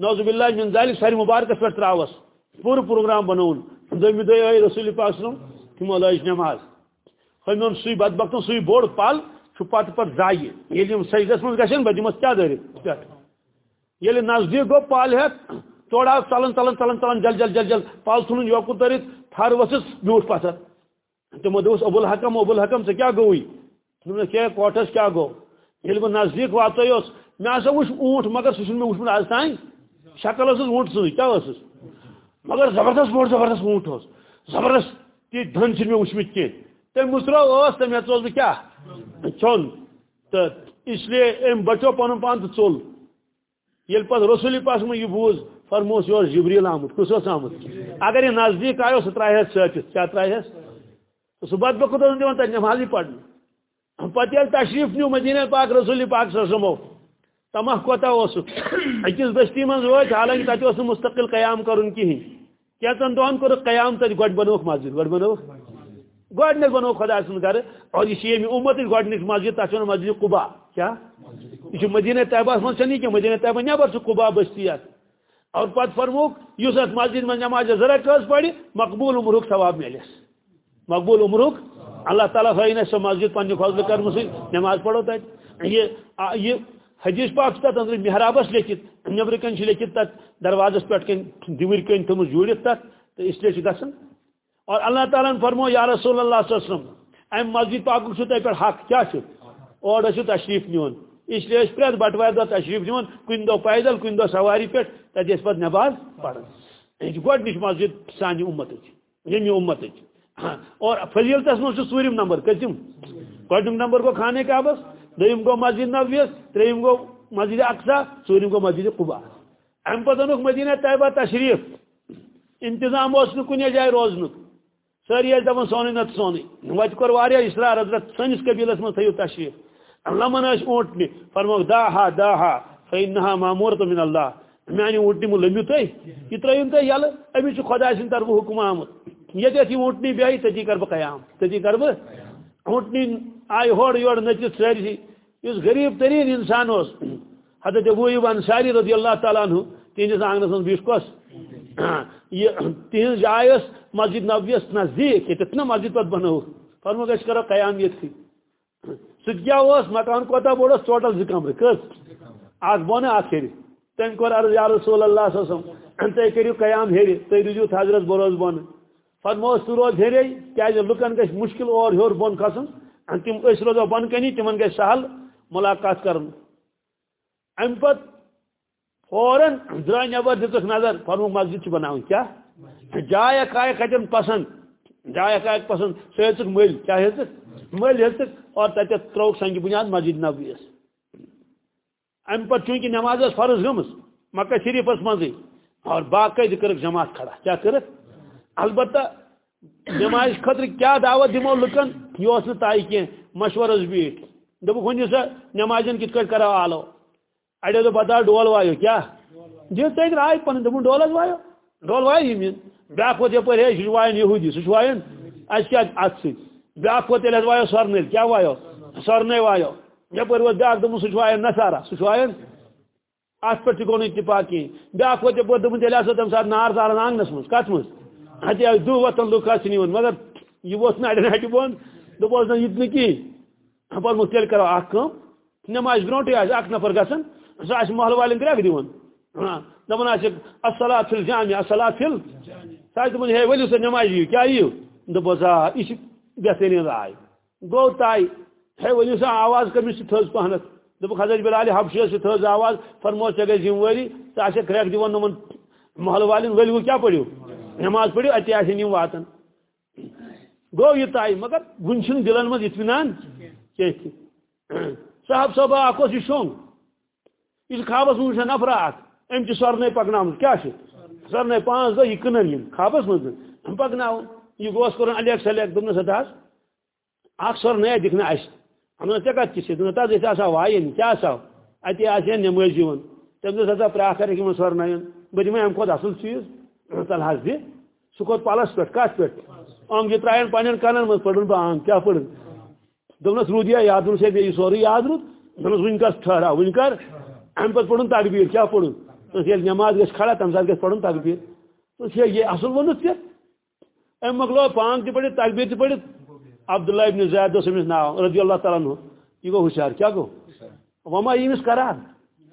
نوزب اللہ من ذالک، ساری مبارکس پہ تراوس۔ پور پروگرام بنون۔ دمی دے آئی رسول پاک سلم تمو لائش نماز۔ ہمون سوی بدبختن سوی بوڑ پل پتہ پتہ زائہ یل سجدس من گھن بہ دمس کیا دٲرِتھ پٮ۪ٹھ ییٚلہِ نزدیٖک گوٚو پل ہٮ۪تھ تھوڑا ژلان ژلان ژلان ژلان جل جل جل جل۔ پل ژھُنُن یوکُن تٔرِتھ تھر ؤژھٕس بیوٗٹھ پتھر تِمو دوٚپُس ابوٗل حکم ابوٗل حکم ژےٚ کیٛاہ گوٚوُے دوٚپنَس کیٛاہ کوٹھس کیٛاہ گوٚو ییٚلہِ بہٕ نزدیٖک واتیوس مےٚ ہسا وٕچھ اوٗنٹ مگر سُہ چھُنہٕ مےٚ وٕچھمُت آز شکل ٲسٕس اوٗنٹ سٕنٛز کیٛاہ ٲسٕس مگر زبردست بوٚڑ زبردست اوٗنٹ اوس زبردست۔ تِتھۍ دٔنۍ چھِنہٕ مےٚ وٕچھمٕتۍ کینٛہہ تٔمۍ مُژرٲو ٲس تہٕ مےٚ ژوٚل بہٕ کیٛاہ چوٚن تو اس لیے ام بچو پن پان تو ژول یل پہ رسول پاس میں یہ بوز۔ فرموس یہ جبریل آمت کس آمت اگر یہ نزدیک آو سہ تراہ ثتت کیا تراہ سہ بد بخت دن تک نمازی پڑھنے پتہ یل تشریف نیو مدینہ پاک رسول پاک سمو تمہ کوتا اس اکس بستی من وت حالانکہ تت مستقل قیام کرن کہین کیچن دہن کور قیام تک گڈ بنوک مسجد گڈ بنوک گۄڈنیٚتھ بنو خدا سُنٛد گھر اور یہ ییٚمہِ اُمتٕچ گۄڈنِچ مسجد تَتھ مسجد قُبا. کیٛاہ یہ مدینہ طیبہس منٛز چھَنہٕ یہِ کینٛہہ مدینہ طیبہ نٮ۪بر چھُ قُبا بستی اَتھ اور پتہٕ فرموک یُس اَتھ مسجد منٛز نٮ۪ماز ضرورت حظ پرِ مقبوٗل عمرُک ثواب میلٮ۪س مقبوٗل عمرُک اللہ تعالیٰ ہٲیِن اَسہِ مسجد پنٛنہِ فضلہٕ کرمہٕ سۭتۍ نٮ۪ماز پرو تَتہِ یہِ یہِ حدیث پاک چھُ تَتھ أنٛدرٕ محرابس لیکھِتھ نیٚبرٕ کَنۍ چھِ لیکھِتھ تَتھ دروازس پٮ۪ٹھ کَنۍ دِوٕرۍ کَنۍ تھٲومٕژ جوٗڑِتھ تَتھ تہٕ اِسلیے چھُ گژھان اور اللہ تعالیٰ فرمو یا رسول اللہ صلی اللہ علیہ وسلم، ام مسجد پاک تہ پہ حق کیا اور تشریف نیون۔ اس لیے پریت بٹوار دہ تشریف نیون، کن دہ پیدل، کن دہ سواری پہ تب پہ نماز پڑھن۔ یعنی یہ گۄڈنِچ مسجد سانہِ اُمتٕچ ییٚمہِ یعنی اُمتٕچ ہاں، اور فضیلتس منٛز چھُ ژوٗرِم نمبر کٔژِم گۄڈنیُک نمبر گوٚو خانہ کعبس دوٚیِم گوٚو مسجد نبویس ترٛیٚیِم گوٚو مسجد اقسا ژوٗرِم گوٚو مسجد قُبا امہِ پتہٕ اوٚنُکھ مدیٖنہ طیبہ تشریف. انتظام اوس نہٕ کُنہِ جایہِ ساری دپان سونی نت سونی وتہ کور اصرار حضرت سنس قبیلس من تھیو تشریف. لمن اس اونٹنی فرمو دا ہا دا ہا فینہا مامورت من اللہ میانی اونٹنی مو لمیو تھی یہ ترائیم تھی یل امی خدا سن طرف حکم آمد. یہ اونٹنی بیائی، تجی کر قیام تجی کر اونٹنی آئی ہوڑ یوڑ نچت ساری اس غریب ترین انسان اس حضرت ابو ایوب انصاری رضی اللہ تعالیٰ عنہ تینس آنگنس من بیش کس یہ تہذ جائے مسجد نبویس نزدیک، یہ نا مسجد پہ بنو۔ فرمو گھر کرو قیام یہ تھی۔ سہ مکان کوتا بوڑ ٹوٹل زی کمر کس؟ اخ بن اخ ہر تم کور عرض یا رسول اللہ صلی وسلم تھی کرو قیام ہر تھی روزو حضرت بروز بن فرمو سہ روز ہرے کیاز لکن گھ مشکل اور ہور بن کھسن تم اس روزو بن کنی تمن گھ سہل ملاقات کرن۔ ام پتہ فوراً درا نبر دتک نظر فرمو مسجد بنا کیا؟ جائے کائے کتن پسند جائے کائے پسند سہ ہیک مل کیا ہیک مل ہیک اور تت تروک سنگ بنیاد مسجد نبویس ام پتہ چونکہ نماز فرض گمس مکہ شریفس مزے اور باقاعدہ کرک جماعت کھڑا کیا کرک البتہ نماز خطر کیا دعوت دمو لکن یہ تائی کی مشورس بیٹ دپ ونیو سا نمازن کت کرو آلو. اڑے تو بتا ڈول وایو کیا؟ جی تک آئی پن دن ڈولس وایو؟ ڈول وایو یہ بیاکھ ووت یپر ہے سہ وایان یہودی سہ وایان اس کیا ات سی. بیاکھ ووت ییٚلہِ وایو سۄرنٕلۍ کیٛاہ وایو؟ سۄرنٕے وایو. یپٲرۍ ووت بیاکھ دوٚپُن سُہ چھُ وایان نصارا سُہ چھُ وایان اتھ پٮ۪ٹھ تہِ گوٚو نہٕ اتفاق کِہیٖنۍ بیاکھ ووت یپٲرۍ دوٚپُن تیٚلہِ ہسا تَمہِ ساتہٕ نار ژاران آنٛگنس منٛز کتھ منٛز اتے ٲسۍ دُہ وۄتھان لُکھ آسہِ نِوان مگر یہِ ووت نہٕ اڑٮ۪ن ہٹہِ بۄن دوٚپُس نہ یہِ تہِ نہٕ کِہیٖنۍ پتہٕ تیٚلہِ کرو اکھ کٲم نٮ۪مازِ برونٛٹھٕے آسہِ اکھ نفر گژھان سہ آسہِ محلہٕ والٮ۪ن گرٛٮ۪کھ دِوان دپان ہاں، آسہِ اصلات فِل جامع اصلات فِل سہ آسہِ دپان ہے ؤلِو سا نٮ۪مازِ یِیِو کیٛاہ یِیِو دوٚپُس آ یہِ چھِ بہتریٖن راے گوٚو طے ہے۔ ؤلِو سا آواز کٔمِس چھِ تھٔز پہنتھ دوٚپُکھ حضرت بِلالِ حبشِیَس چھِ تھٔز آواز فرموس ژےٚ گژھِ ذِموٲری ژٕ آسٮ۪کھ گرٛٮ۪کھ دِوان یِمن محلہٕ والٮ۪ن ؤلِو کیٛاہ پٔرِو نٮ۪ماز پٔرِو اَتے آسن یِم واتان گوٚو یہِ طے مگر وٕنہِ چھُنہٕ دِلن منٛز اطمینان کینٛہہ تہِ صاحب صٲبا اکھ اوس یہِ یہ خوابس من وچھان نفر اخ ام سرنے پکنام کیا سرنے پانچ دہ یہ کنن یم خوابس من پکناو یہ گوس کورن الیک سلیک دم سداس اخ سرنے دکھنا اس ہم نے کت کسی دن تا جیسے اسا وائن کیا سا؟ اتی آسیا نماز دِوان تٔمۍ دوٚپ ہسا پرٛاکھ کَرٮ۪کھ یِمن سۄرنایَن بہٕ دِمے اَمہِ کھۄتہٕ اَصٕل چیٖز۔ تَلہٕ حظ دِ سُہ کھوٚت پٮ۪ٹھ کَتھ پٮ۪ٹھ آنٛگجہِ ترٛایَن پنٛنٮ۪ن کَنَن منٛز پٔرٕن بہٕ آنٛگ کیٛاہ پٔرٕن دوٚپنَس روٗد یا یاد روٗد ہے بیٚیہِ سورُے یاد روٗد دوٚپنَس وٕنۍ کَس ٹھہراو وٕنۍ کَر اَمہِ پَتہٕ پوٚرُن تقبیٖر کیٛاہ پوٚرُن دوٚپُس ییٚلہِ نٮ۪ماز گژھِ کھڑا تَمہِ ساتہٕ گژھِ پَرُن تقبیٖر دوٚپُس ہے یہِ اَصٕل ووٚنُتھ ژےٚ أمۍ مۄکلو پانٛگ تہِ پٔرِتھ تقبیٖر تہِ پٔرِتھ عبداللہ ابن زید اوس أمِس ناو رضی اللہ تعالیٰ عنہ، یہِ گوٚو ہوشیار کیٛاہ گوٚو وۄنۍ ما ییٚمِس قرار۔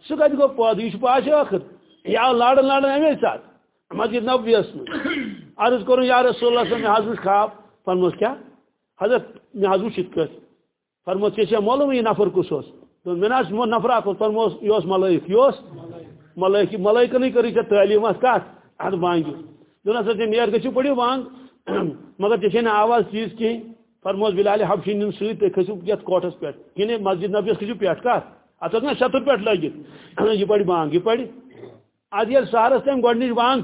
سُہ کَتہِ گوٚو پٲدٕ یہِ چھُ پاشہِ ٲخٕر یہِ آو لاران لاران اَمے ساتہٕ مسجد نبویَس منٛز عرض کوٚرُن یا رسول اللہ صٲب مےٚ حظ وٕچھ خواب فرموس کیٛاہ حضرت مےٚ حظ وٕچھ یِتھ کٲٹھۍ فرموس ژےٚ چھےٚ معلوم یہِ نفر کُس اوس؟ دوٚپُن مےٚ نہ حظ نفر اکھ فرموس یہِ اوس ملٲیِک یہِ اوس ملٲیِک ملٲیکَنٕے کٔرٕے ژےٚ تعلیٖم اَتھ کَتھ اَتھ بانٛگہِ دوٚپُن ہسا نیر گٔژھِو پٔرِو بانٛگ، مگر ژےٚ چھے آواز چیٖز کِہیٖنۍ فرموس بِلالہِ حبشی نِن سۭتۍ تُہۍ کھٔسِو یَتھ کوٹھَس پٮ۪ٹھ کِنہٕ مسجد نبیَس کھٔسِو پٮ۪ٹھ کَتھ اَتھ ٲس نا شَتُر پٮ۪ٹھ لٲگِتھ یہِ پَرِ بانٛگ، یہِ پَرِ اَدٕ ییٚلہِ سہرَس تٔمۍ گۄڈنِچ بانٛگ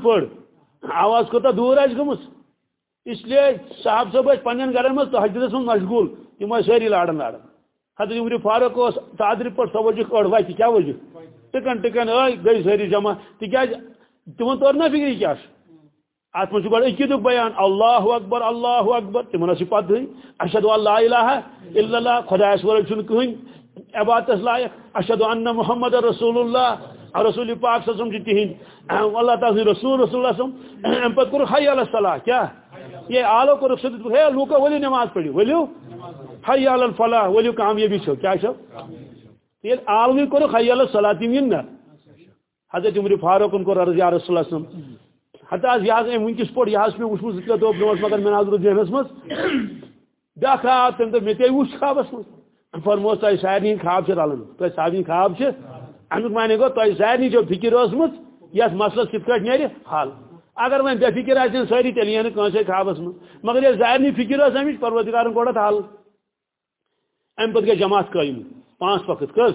آواز کوٗتاہ دوٗر آسہِ گٔمٕژ اس لیے صاحب صٲب ٲسۍ پنٛنٮ۪ن گَرَن منٛز تحجُدَس منٛز مشغوٗل تِم ٲسۍ سٲری لاران لاران حضرت عمر فاروق اوس تادرِ پٲٹھۍ سۄ وجہ أڑ وَتہِ کیٛاہ وجہ؟ ٹِکَن ٹِکَن ٲے گٔے سٲری جمع۔ تِکیٛازِ تِمن توٚر نا فِکرِ کیٛاہ چھُ اتھ منٛز چھُ گۄڈٕ بیان۔ اللہ اکبر اللہ اکبر۔ تِمن ٲس یہِ پتہٕ اشد اللہ الہ الا اللہ خۄدایَس ورٲے چھُنہٕ کٕہٕنۍ عبادتس لایق اشد ان محمد رسول اللہ۔ رسول پاک سسم چھِ تِہِنٛدۍ اللہ تعالیٰ رسول رسول اللہ امہِ پتہٕ کوٚرُکھ حی اللہ صلاح کیٛاہ یہ آلو کوٚرُکھ سُہ دیُتُکھ ہے لوٗکو ؤلِو نٮ۪ماز پٔرِو ؤلِو حی الفلاح ؤلِو کامیٲبی چھو کیٛاہ چھو؟ ییٚلہِ عالوٕے کوٚرُکھ حی اللہ صلاح تِم یِن نا حضرت عمر فاروقن کوٚر عرض یا رسول اللہ ہتا حظ یہ حظ أمۍ ونکس پوٚر یہِ حظ مےٚ وٕچھمُت زٕ ترٛےٚ مگر مےٚ نظر ذہنس منٛز بیٛاکھ خواب تٔمۍ دوٚپ مےٚ تے وٕچھ خوابس منٛز فرموس تۄہہِ سارنٕے ہٕنٛدۍ خواب چھِ رلان تۄہہِ سارنٕے خواب چھِ امیُک معنی گوٚو تۄہہِ سارنٕے چھو فِکر ٲسمٕژ یتھ مسلس کِتھ کٲٹھۍ نیرِ حل اگر وۄنۍ بے فِکر آسن سٲری تیٚلہِ یی نہٕ کٲنٛسے خوابس منٛز مگر ییٚلہِ سارنٕے فِکر ٲس أمِچ پروردگارن کوٚر اتھ حل امہِ پتہٕ گٔے جماعت قٲیِم پانٛژھ وقت کٔژ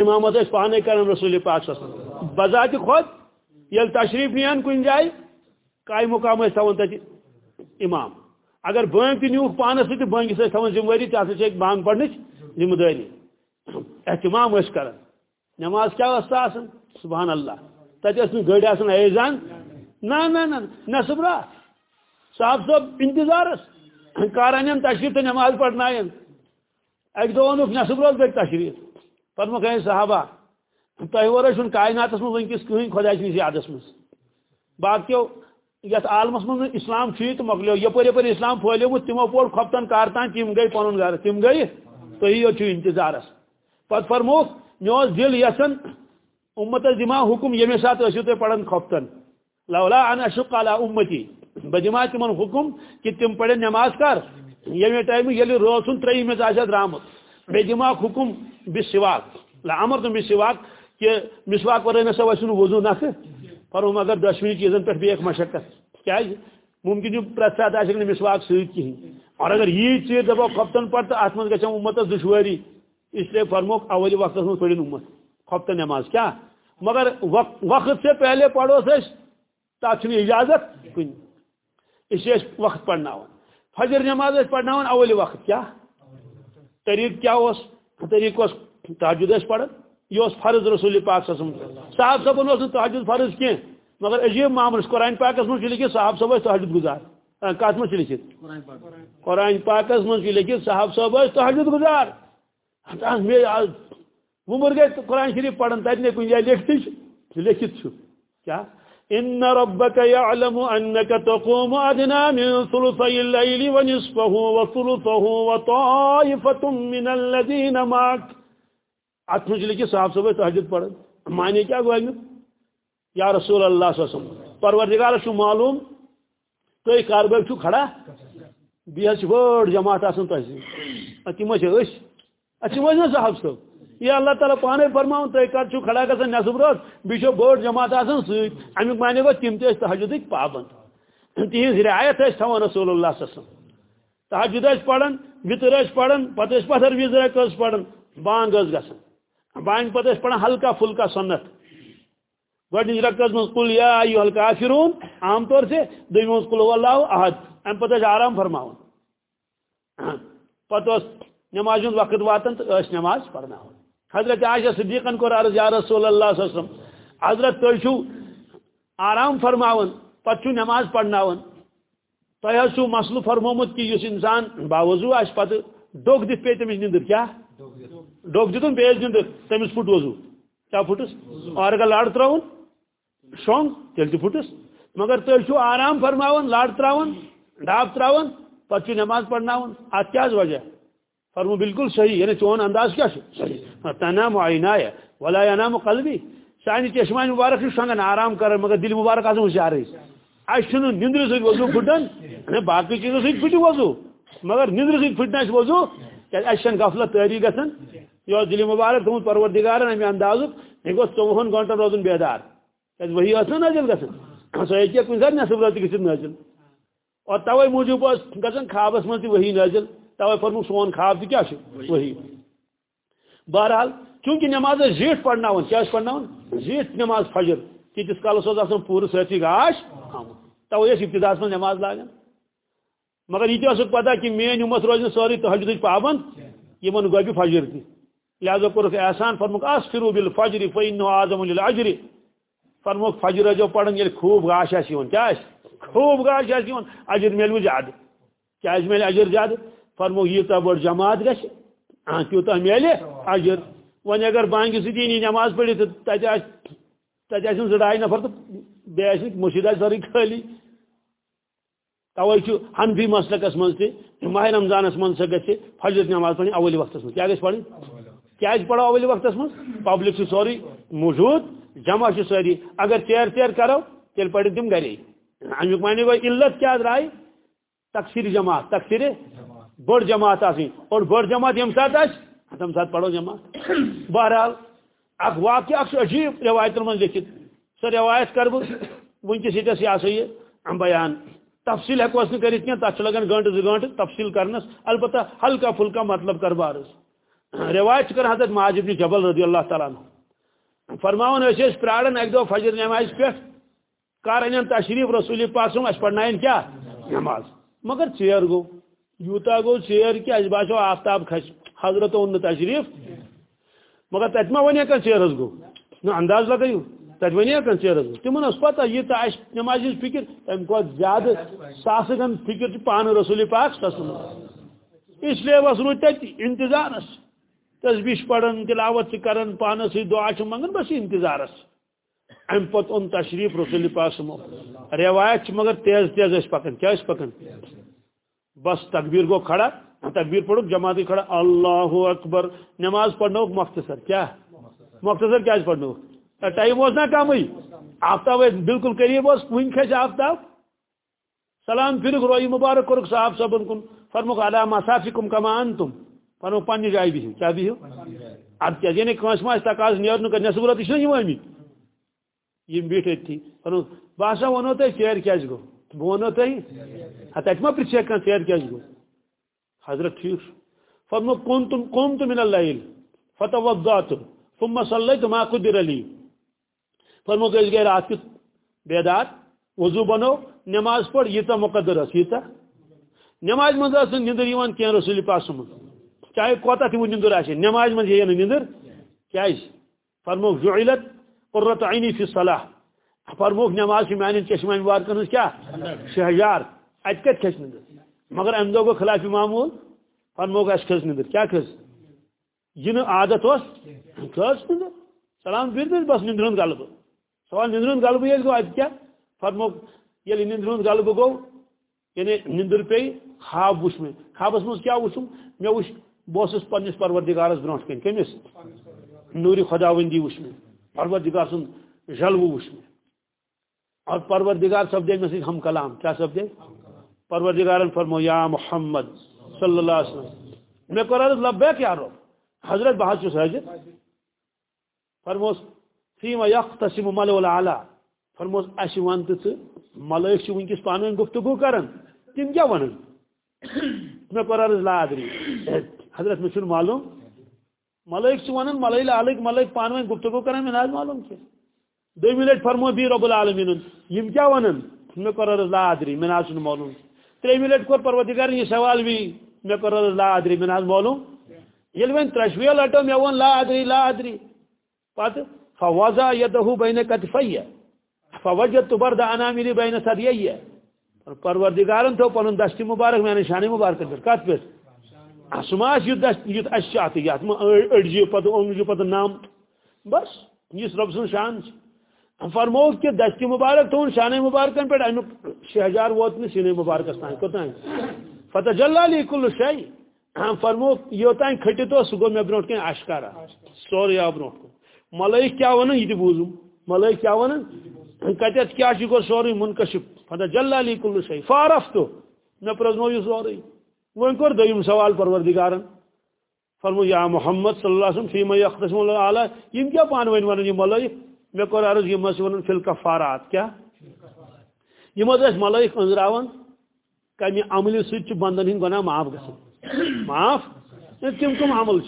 اِمامت ٲسۍ پانے کران رسول پاک بذاتہِ کھۄت ییٚلہِ تشریٖف نِیَن کُنہِ جایہِ کاے مقام ٲسۍ تھاوان تتہِ جی، امام۔ اگر بٲنٛگ تہِ نیوٗکھ پانس سۭتۍ تہٕ بٲنٛگِس ٲسۍ تھاوان ذمہٕ وٲری جی، ژےٚ ہسا چھِ بانٛگ پرنٕچ ذمہٕ دٲری احتمام ٲسۍ کران نٮ۪ماز کیٛاہ ٲس آسان سبحان اللہ۔ تتہِ ٲس نہٕ گٔڑۍ آسان ایزان نہ نہ نہ نصبرا صاحب صٲب انتظارس کر انن تشریٖف تہٕ نٮ۪ماز پرناین اکہِ دۄہ ووٚنُکھ نصب روز گٔے تشریٖف۔ پتہٕ ہے صحابہ۔ تۄہہِ ورٲے چھُنہٕ کایناتس منٛز وٕنکیٚس کٕہٕنۍ خۄداے سٕنٛدِس یادس منٛز باقیو یتھ عالمس منٛز اسلام چھُ تہٕ مۄکلیو یپٲرۍ یپٲرۍ اسلام پھہلیومُت تِمو پوٚر کھۄفتن کارتان تِم گٔے پنُن گرٕ تِم گٔے تُہی یوت چھُ انتظارس پتہٕ فرموکھ مےٚ اوس دِل یژھان اُمتس دِما حُکُم ییٚمہِ ساتہٕ ٲسِو تُہۍ پران لولا ان اشق علی امتی. بہٕ دِما تِمن حُکُم کہِ تِم پرن نٮ۪ماز کر. ییٚمہِ ٹایمہٕ ییٚلہِ روز سُنٛد ترٛیٚیِمِس آسہِ درٛامُت بیٚیہِ دِماکھ حُکُم بِسواک. امر تہٕ بِسواک کہِ مسواک ورٲے نسا وسہِ نہٕ وضوٗ نکھٕ فرو مگر دشوٕنی چیٖزن پٮ۪ٹھ بیٚیہِ مشقت. کیٛازِ ممکن چھُ پرٛٮ۪تھ ساتہٕ آسہِ نہٕ مسواک سۭتۍ کِہیٖنۍ اور اگر یی چیٖز دپو کھۄفتن پتہٕ تہٕ اتھ منٛز گژھن اُمتس دُشوٲری اس لیے فرموکھ اول وقتس منٛز پٔرِن اُمت کھۄفتن نٮ۪ماز کیٛاہ مگر وقت سے پہلے أسۍ تتھ چھُنہٕ اجازت أسۍ چھِ أسۍ وقت پرناوان فجر نٮ۪ماز ٲسۍ پرناوان اول وقت کیٛاہ طریٖقہٕ کیٛاہ اوس طریٖقہٕ اوس تاجُد ٲسۍ پران یہ فرض رسول پاک صاحب صاحب صبن اس تحجد فرض کی مگر عجیب معاملہ قرآن پاکس من لکھت صاحب صاحب تحجد گزار۔ کت من لکھت قرآن پاکس من لکھت صاحب صاحب تحجد گزار۔ عمر گئی قرآن شریف پڑھن تت نے کن جائے لکھت لکھت کیا ان ربك يعلم انك تقوم ادنى من ثلثي الليل ونصفه وثلثه من الذين معك صاحب صبح تحجد پڑھن معنی کیا گو امیک یا رسول اللہ صلی اللہ علیہ وسلم پروردگار چھو معلوم تھی کار بٲگۍ چھو کھڑا بیٚیہِ حظ چھِ بٔڑ جماعت آسان تۄہہِ سۭتۍ تِم حظ اچھا، چھِ أسۍ اَسہِ صاحب یہ اللہ تعالیٰ پانے فرماوُن تُہۍ کر کھڑا گژھان نٮ۪صب روز۔ بیٚیہِ چھو جماعت آسان سۭتۍ امیُک معنی گوٚو تِم تہِ ٲسۍ تحجدٕکۍ رعایت ٲسۍ تھاوان رسول اللہ صلی وسلم۔ تحجد ٲسۍ پران وِتر ٲسۍ پتھر وِزر ٲسۍ پران بانگ ٲس گژھان بانہِ پتہٕ ہلکا فُلکا سنت۔ گۄڈنِچ رکعت منٛز کُل یا ایو ہلکا آفرون عام طور سے دوٚیمہِ منٛز کُل اللہ احد۔ اَمہِ پتہٕ ٲسۍ آرام فرماوان پتہٕ اوس نٮ۪مازِ ہُنٛد وقت واتان تہٕ ٲسۍ نٮ۪ماز پرناوان حضرت عائشہ صدیقن کو عرض یا رسول اللہ صلی اللہ علیہ وسلم، حضرت تھی چھو آرام فرماون پتہ نماز پڑھناون۔ تہ چھو مسلو فرمومت کہ اس انسان باوضو آس پتہ ڈوک دت پی تمس نندر کیا؟ ڈوک دتن پیس نندر تمس پھٹ وضو۔ کیا پھٹس؟ اور اگر لاڑ تراون، شونگ تیل تہ پھٹس۔ مگر تھی چھو آرام فرماون، لاڑ تراون، ڈاپ تراون پتہ نماز پڑھناون۔ ات کیا وجہ؟ فرمو بالکل صحیح یعنی چون انداز کیا صحیح۔ ہاں، تنام عینایہ ولا ینام قلبی۔ سانی چشمان مبارک شنگن آرام کر، مگر دل مبارک آسان ہوشیار اس نندر سی وضو پھٹن یعنی باقی چیزوں سی پھٹ وضو۔ مگر نندر سی پھٹنا وضو۔ اچھا غفلت تاری گھن یہ دل مبارک تمہیں پروردگار امہ انداز یہ گوس ژوہن روزن بیدار۔ کیا وہی نا نازل گھن ہاں، سو ہیکہ کن سات نصب رات گھت نازل۔ اور توے موجوب گھن خوابس من تہ وہی نازل۔ توے فرمو سون خواب تہ کیا وہی۔ بہرحال چونکہ نماز زیٹ پڑھنا کیا پڑھنا زیٹ نماز فجر تیتس کالس آسان پور سی گاش توے ابتدا من نماز لاگان مگر یہ پتہ کہ مین امت روز سوری تحجد پابند یہ گوبی فجر تہ لہذا کورک احسان فرمک اسفرو بالفجر فإنه اعظم للاجر فرمک فجر جو پڑھن یہ خوب گاش آس کیا خوب گاش آس اجر میلو زیادہ کیا میلے اجر زیادہ فرمو یوتہ بڑ جماعت گھس تیوتہ میلے؟ اجر۔ ون اگر بانگی سی نماز پڑھی تو تتہ زڑائی نفر تو بیس مشید ساری خالی توے حنفی مسلکس من تہ ماہ رمضانس من سا گھِ فجر نماز پڑھیں اول وقت من کیا گھس پڑھیں کیا پڑھو اول وقت من پبلک سوری، موجود جمع ساری اگر ژیر ژیر کرو، تیل پڑھ تم گرے امیک معنی گو علت کیا درائے تقسیر جماعت تقسیر بڑ جماعت آسیں اور بڑ جماعت یم سات آس تم سات پڑھو جماعت۔ بہرحال اخ واقع اخ عجیب روایت من لکھت۔ سر روایت کر ونکس یہ سا یہ بیان۔ تفصیل ہیکو اس کرت کی تک لگان گنٹ زٕ گنٹ تفصیل کرنس۔ البتہ ہلکا پھلکا مطلب کر بارس۔ روایت کر حضرت معاذ ابن جبل رضی اللہ تعالیٰ عنہ۔ فرماون اس اس ایک دو فجر نماز پہ کار ان تشریف، رسول پاک سم اس پڑھنائن کیا؟ نماز۔ مگر چیر گو۔ یوتا گو چیر کہ اس باسو آفتاب کھس حضرت ان تشریف۔ مگر تت ما ونیا کن چیر گو۔ نو انداز لگایو تت ونیا کن چیر گو۔ تمن اس پتہ یہ تا اس نماز فکر، تم کو زیادہ ساسگن فکر پان رسول پاک صلی اللہ اس لیے وس روت انتظارس تسبیح پڑھن، تلاوت کرن پانس دعا منگن، بس انتظارس ام پت ان تشریف رسول پاک سمو روایت مگر تیز تیز اس پکن۔ کیا اس پکن؟ بس تکبیر کو کھڑا، تکبیر پڑھو، جماعتی کھڑا، اللہ اکبر، نماز پڑھنا مختصر، کیا؟ مختصر کیا پڑھنا ٹائم اس نا کم آفتاب بالکل قریب ون کھس آفتاب۔ سلام پھر روئی مبارک کورک صاحب صبن کن فرمک علی مسافکم کما انتم۔ پنو پنہ جائے بہو کیا بہو اد کیا یعنی کنس ما تقاض نیرن کر یہ بیٹھ اتھی پنو باسا ونو تہ ژیر گو بہ ونو تہ تتہ ما پرچھ کان ژیر کیاز گو حضرت ٹھیک فرمو، کنتم قمت من الليل فتوضأت ثم صليت ما قدر لي فرمو کہ گئے رات کی بیدار، وضو بنو، نماز پڑھ، یہ مقدر اس یہ نماز منز نندر یوان کین رسول پاک صلی اللہ چاہے کوتا تھی وہ نندر آشے، نماز من یہ نندر؟ کیا ہے فرموک جعلت قررت عینی فی الصلاح. فرموک نماز کی معنی چشمہ مبار کرنے کیا؟ شہجار. اجکت کھس نندر مگر ام دو کو خلاف معمول فرموک اس کھس نندر کیا کھس؟ جن عادت ہوس کھس نندر سلام پھر دے، بس نندرن غلب. سوال نندرن غلب یہ گو اج کیا؟ فرموک یہ نندرن غلب گو یعنی نندر پہ خواب وچ میں. خوابس مز کیا وچم میں؟ وچ بہس پنس پروردگارس برو کن کمس نوری خدا وندی وچ میں. پروردگار سن جلو وچ میں. اور پروردگار سپدے میں سے ہم کلام، کیا سپدے پروردگار فرمو یا محمد صلی اللہ علیہ وسلم، میں کر لبیک یارو حضرت بحث چھ حاضر فرموس فیما یختصم مل العلا فرموس اش ونت ملائک چھ ونکس پانن گفتگو کرن، تم کیا ونن؟ میں کر لا ادری. حضرت میں معلوم؟ ملائک سے ونن، ملائل علیک، ملائک پانوین گفتگو کریں میں ناز معلوم کیا؟ دو منٹ فرمو بی رب العالمین یم کیا ونن میں قرار لا ادری میں ناز معلوم تری منٹ کو پروردگار یہ سوال بھی میں قرار لا ادری میں ناز معلوم یل ون ترشوی لٹو مے ون لا ادری لا ادری پت فوضا یدہ بین کتفیہ فوجت برد انامری بین صدیہ پروردگارن تو پن دستی مبارک میں شان مبارک پہ کت پہ سماس یت دست یت اس چاہت یت اڑجی پتہ اونجی پتہ نام بس یہ رب سن شان فرمو کہ دستی مبارک تو شان مبارکن پہ امیک شہجار ووت نی سین مبارکس تان کوتان فتح جلالی کل شاہی فرمو یوتان کھٹی تو سہ گو مے برو کن اشکارا سوری آو برو ملائک کیا ون یہ بوزم ملائک کیا ون کتت کیا گو سوری، منکشف۔ فتح جلالی کل شاہی فارف تو مے پرزنو یہ سوری۔ وہ کور دیم سوال پروردگارن فرمو یا محمد صلی اللہ علیہ وسلم فیما یختصم اللہ علیہ یم کیا پان ون ون یہ ملائک۔ مے کور عرض یم اس ون فل کفارات کیا؟ یم اس ملائک انزراون کمی عمل سچ بندن ہند گناہ معاف گژھن معاف؟ تم کم عمل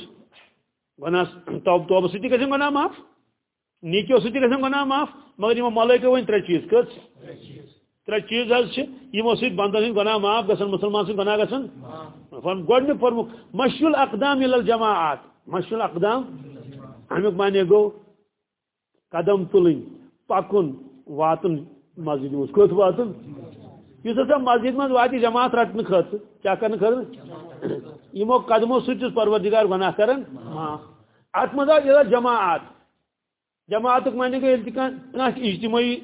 گناہ توب توب ستی گژھن گناہ معاف؟ نیکیو ستی گژھن گناہ معاف؟ مگر یم ملائکہ ون ترے چیز، کس؟ ترے چیز حظ یمو سۭتۍ بنٛدن ہٕنٛدۍ گۄناہ معاف گسن گژھن مُسلمان سٕنٛدۍ گۄناہ گژھن گۄڈنیُک پوٚرمُت مشہوٗل اقدام یل جماعت مشہوٗل اقدام؟ امیُک معنی گوٚو قدم تُلٕنۍ پکُن واتُن مسجد منٛز کوٚت واتُن. یُس ہسا مسجد منٛز واتہِ جماعت رٹنہٕ خٲطرٕ کیٛاہ کرنہٕ خٲطرٕ یِمو قدمو سۭتۍ چھُس پروردگار گۄناہ کران معاف اتھ منٛز آو یہِ جماعت. جماعتُک معنی گوٚو ییٚلہِ تہِ کانٛہہ اجتمٲعی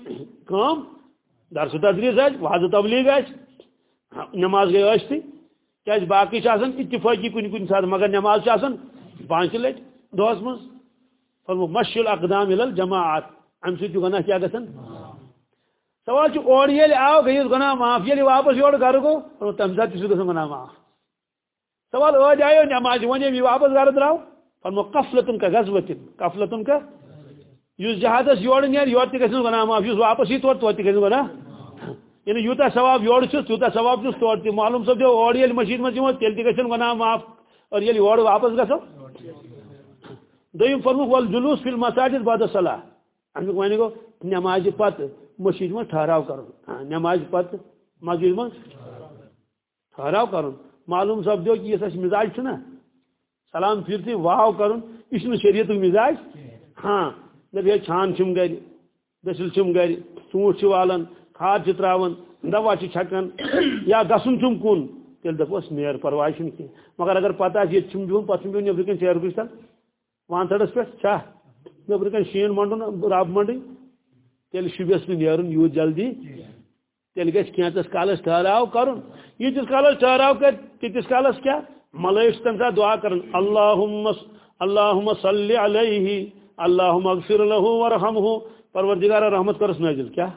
کٲم درس تدریس آج واض تبلیغ آج نماز گئی اشتی کیا باقی آسان اتفاقی کن کن سات مگر نماز آسان پانچ لٹ دہس من فرمو مشل اقدام الل جماعت ام سی گناہ کیا گھن سوال اور یل آو گئی گناہ معاف یل واپس یور گھر گو تم سات تھی گھن گناہ معاف سوال آج آئے نماز ون واپس گھر درو فرمو قفلتن کا غزوتن، قفلتن کا اس جہازس یور نیر یور تہ گھن گناہ معاف اس واپس یہ تور تو گھن گناہ یعنی یوتا ثواب یور تیوتا ثواب چھس تور تہ معلوم سپدو اور یل مشید مز تیل تہ گھن گناہ معاف اور یل یور واپس گژھو دویم فرموک ول جلوس فی المساجد بعد الصلاة. امیک ونی گو نماز پت مشید من ٹھہراو کرن ہاں، نماز پت مسجد من ٹھہراو کرن معلوم سپدو کہ یہ اس مزاج چھنا سلام پھرتی واو کرن یہ شریعت مزاج؟ ہاں دپی چھان چھم گر دسل چھم گر ژوٗنٛٹھ چھِ والان کھاد چھِ تراوان دوا چھِ چھکان یا گژھُن چھُم کُن۔ تیٚلہِ دپوس نیر پرواے چھُنہٕ کینٛہہ مگر اگر پتہ آسہِ ییٚتہِ چھُم بِہُن پتہٕ چھُم بِہُن نیٚبرٕ کَنۍ ژیر بٕستان وانسَڈَس پٮ۪ٹھ چھا نیٚبرٕ کَنۍ شیٖن منٛڈُن رب منٛڈٕنۍ تیٚلہِ شُبٮ۪س نہٕ نیرُن یوٗت جلدی۔ تیٚلہِ گژھِ کینٛژس کالس ٹھہراو کرُن۔ ییٖتِس کالس ٹھہراو کرِ تیٖتِس کالس کیٛاہ ملٲیش چھِ تَمہِ ساتہٕ دعا کران اللہُم اللہُم صلی علیہ اللہ مغفر له ورحمه پروردگار رحمت کرس نازل کیا؟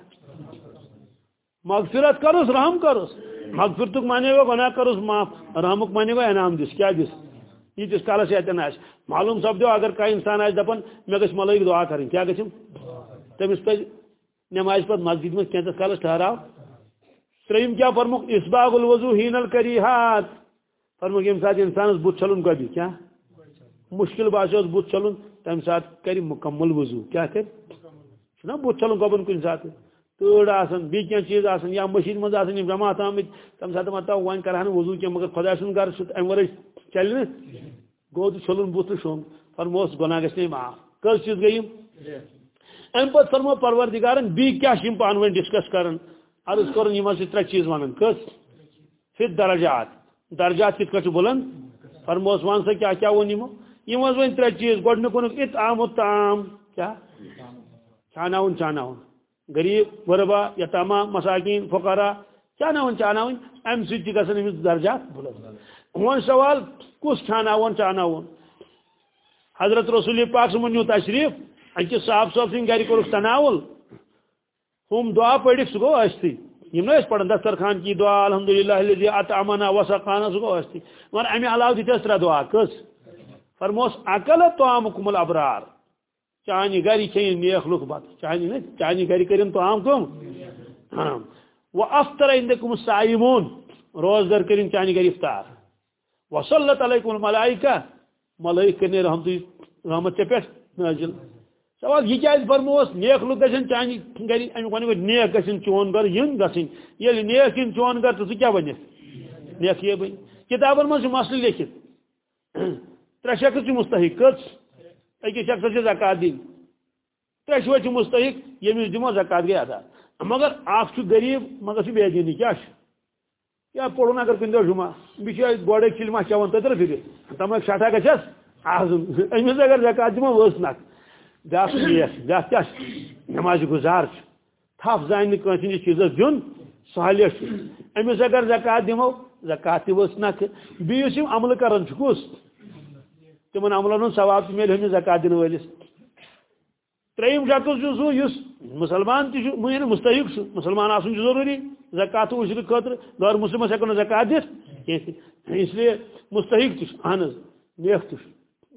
مغفرت کرس، رحم کرس۔ مغفرتک مانے گو، گناہ کرس، معاف۔ رحمک مانے گو، انعام دس کیا دس یہ جس کالس یتن آس معلوم سپدو اگر کا انسان آس دپن مے گھ ملائک دعا کریں، کیا گھم تمس پہ نماز پہ مسجد میں کینتس کالس ٹھہراو تریم کیا فرمک اسباغ الوضو ہین الکریحات۔ فرمک یم سات انسانس بت چھلن گبی کیا؟ مشکل باسیو بت چھلن تمہ سات کر مکمل وضو، کیا کر نا بت چھلن گبن کن سات تڑ آسان بی کی چیز آسان یا مشید مز آسان جماعت آمت تمہ سات مت ون کر وضو کی مگر خدا سن گھر ام ورے چل نا گو تو چھلن بت شون فرموس گناہ گھس معاف کس چیز گئی ام پتہ فرمو پروردگارن، بی کیا پان ون ڈسکس کرن، عرض کرن یم ترے چیز ونن کس؟ پھر درجات۔ درجات کت کٹ بلند؟ فرموس ون سا کیا کیا ون یمو یم ون ترے چیز گۄڈنیُک ووٚنُکھ اطعام الطعام کیا؟ چاناوُن چاناوُن۔ غریب، غربا، یتاما، مساکین، فقرا۔ چاناوُن چاناوُن۔ امہِ سۭتۍ چھِ گژھان أمِس درجات وۄنۍ سوال، کُس چھاناوُن چاناوُن حضرت رسول پاک صٲبن نیوٗ تشریٖف أکِس صاحب صٲب سٕنٛدۍ گرِ کوٚرُکھ تناوُل۔ ہُم دعا پٔرِکھ سُہ گوٚو ٲسۍتٕے یم نہ پڑھان دسترخان کی دعا، الحمدللہ اتامنا وسقانا سُہ گوٚو ٲسۍتٕے مگر امہِ علاوٕ دِتۍ اَسہِ ترٛےٚ دعا کٔژ فرموس عقل تو عام کمل ابرار چانہ گری چین نیک لوک بات۔ چانہ چانہ گری کرن تو عام کم؟ ہاں۔ و افطر عندكم الصائمون۔ روز در کرن چانہ گری افطار۔ وصلت علیکم الملائکہ ملائکہ نے رحمت رحمت چ پیٹ نازل۔ سوال یہ کیا فرموس نیک لوک گژھن چانہ گری امی ونی نیک گژھن چون گر ین گژھن۔ یل نیک ین چون گر تو کیا بنس نیک یہ بن کتابن من مسئلہ لکھت ترے شخص مستحق کچھ اکس شخص زکات دن ترے شوہ مستحق یمس دمو زکات گئی ادا۔ مگر اخ غریب، مگر بے دینی کیا کیا پڑھن اگر کن دہ جمعہ بہ گوڑے چلما چون تتر پھر تم شٹھا گھس آزم امس اگر زکات دمو وس نک بیاکھ نیس بیاکھ کیا نماز گزار تھپ زان کنس چیزس دن سہولیت امس اگر زکات دمو زکات تہ وس نک بیس عمل کران کس تمن عملن ہند ثواب مل ہمیں زکات دن ولس تریم شخص سو اس مسلمان تہ مین مستحق سہ مسلمان آسن ضروری۔ زکات وشر خاطر غیر مسلمس ہیکو زکات دت اس لیے مستحق تہ اہن نیک تہ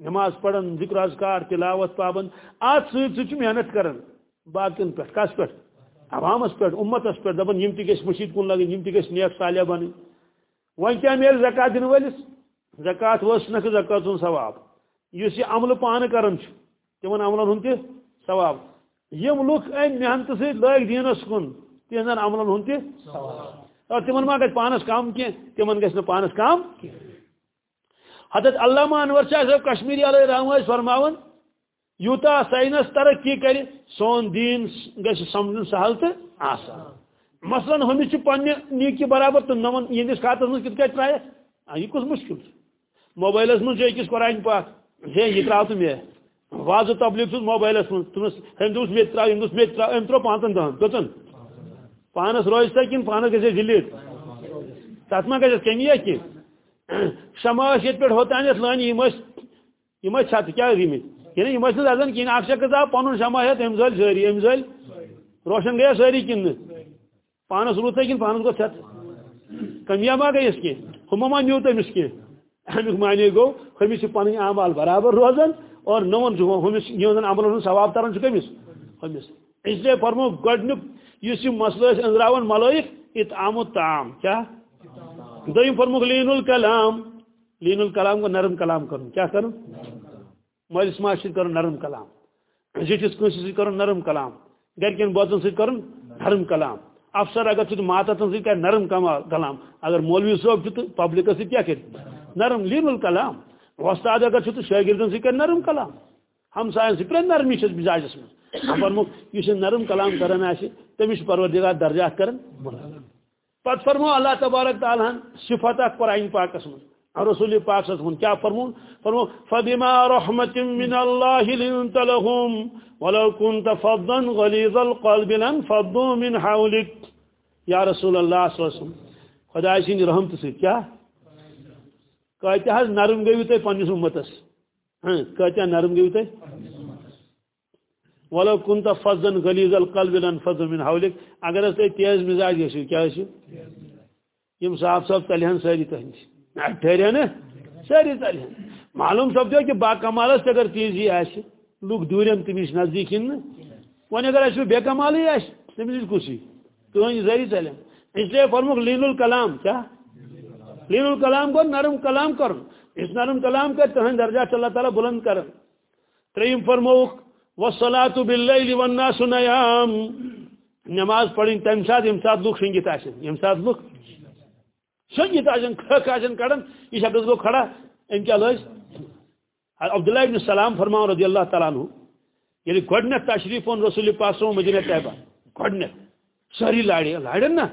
نماز پڑھن، ذکر اذکار، تلاوت، پابند ات ست ست محنت کران باقین پہ کس پہ عوامس پہ امتس پہ دپان یم تہ گژھِ مشید کن لگن یم تہ گژھِ نیک صالح بنن۔ وۄنۍ کیٛاہ میلہِ زکات دِنہٕ وٲلِس زکات وس نکھ زکات سُنٛد ثواب۔ یُس یہِ عملہٕ پانہٕ کران چھُ۔ تِمن عملن ہُنٛد تہِ ثواب۔ یِم لُکھ أمۍ محنتہٕ سۭتۍ لٲگۍ دیٖنس کُن۔ تِہنٛزن عملن ہُنٛد تہِ تِمن ما گژھِ پانس کم تِمن گژھِ نہٕ پانس کم حضرت علامہ انور شاہ صٲب کشمیری علیہ رحم ٲسۍ فرماوان یوٗتاہ ساینس ترقی کرِ سون دیٖن گژھِ سمجھُن سہل تہٕ آسان۔ مثلاً ہمس پنہ نیکی برابر تو نمن یہندس خاتس من کت ترائے یہ کس مشکل موبائلس من اکس قرآن پاک؟ ہے یہ تراو تو مے واض تبلیغ چھس موبائلس من تمس ہم دوس مے تراو دوس مے تراو ام ترو پانتن دہن۔ کتن پانس روزتا کن پانس گژھِ ڈلیٹ تت ما گژھِ کمی کی؟ شماش یت پہ ہوتان لان یم چھت کیا گمت یعنی یم دزان کن اک شخص آو پن شماش ام زل ساری ام زل روشن گیا ساری کن پانس روت کن پانس گو ٹھت کمیا ما گئی اس کی؟ ہم ما نیو تمس کی؟ امیک معنی گو ہمس پن اعمال برابر روزان اور نون ہمس یہن عمل ثواب تران کمس ہمس اس لیے فرمو گڈنک اس مسئلہ اندراون ملائک اطعام الطعام کیا دویم فرمو لین الکلام لین الکلام کو نرم کلام کرن کیا کرن؟ مالس ماشر کرن نرم کلام زٹس کنس کرن نرم کلام گرکن بوتن سی کرن نرم کلام، افسر اگر چھ ماتتن سی کر نرم کلام، اگر مولوی صاحب چھ پبلک سی کیا کر؟ نرم لین الکلام استاد اگر چھ شاگردن سی کر نرم کلام ہم سائن پر نرمی چھ مزاجس من فرمو یہ نرم کلام کرن آسی تمش پروردگار درجات کرن پت فرمو اللہ تبارک تعالی صفات قرآن پاکس من رسول پاک صلی اللہ کیا فرمون؟ فرمو، فبما رحمت من اللہ لنت لهم۔ ولو كنت فضا غليظ القلب لانفضوا من حولك۔ یا رسول اللہ صلی اللہ علیہ وسلم خدا سند رحمت سی کیا؟ کتہ نرم گیو تھی پنس امتس ہاں، کتہ نرم گیو تھی ولو كنت فضا غليظ القلب لانفضوا من حولك. اگر تھی تیز مزاج گژھو کیا یم صاف صاف تلہن ساری تہندی ٹھہرے نا؟ ساری ٹھہرے معلوم سپدو کہ با کمالس اگر تیزی آس لوگ دورم تمس نزدیک ون اگر اس بے کمالی آس تمس کسی تہذ ذریعہ چلن اس لیے فرمک لین الکلام، کیا؟ لین الکلام کو نرم کلام کر اس نرم کلام کر تہن درجہ اللہ تعالیٰ بلند کر تریم فرموک وسلاۃ باللیل والناس نیام نماز پڑھیں تمہ سات یم سات لوگ شنگت آسن یم سات لوگ شنگت آجن کھک کڑن یہ شخص گو کھڑا، ان کیا لوز عبداللہ ابن السلام فرماؤ رضی اللہ تعالیٰ عنہ یعنی گوڑنت تشریف ان رسول پاس سو مدینہ طیبہ. گوڑنت ساری لاڑی، لاڑن نا.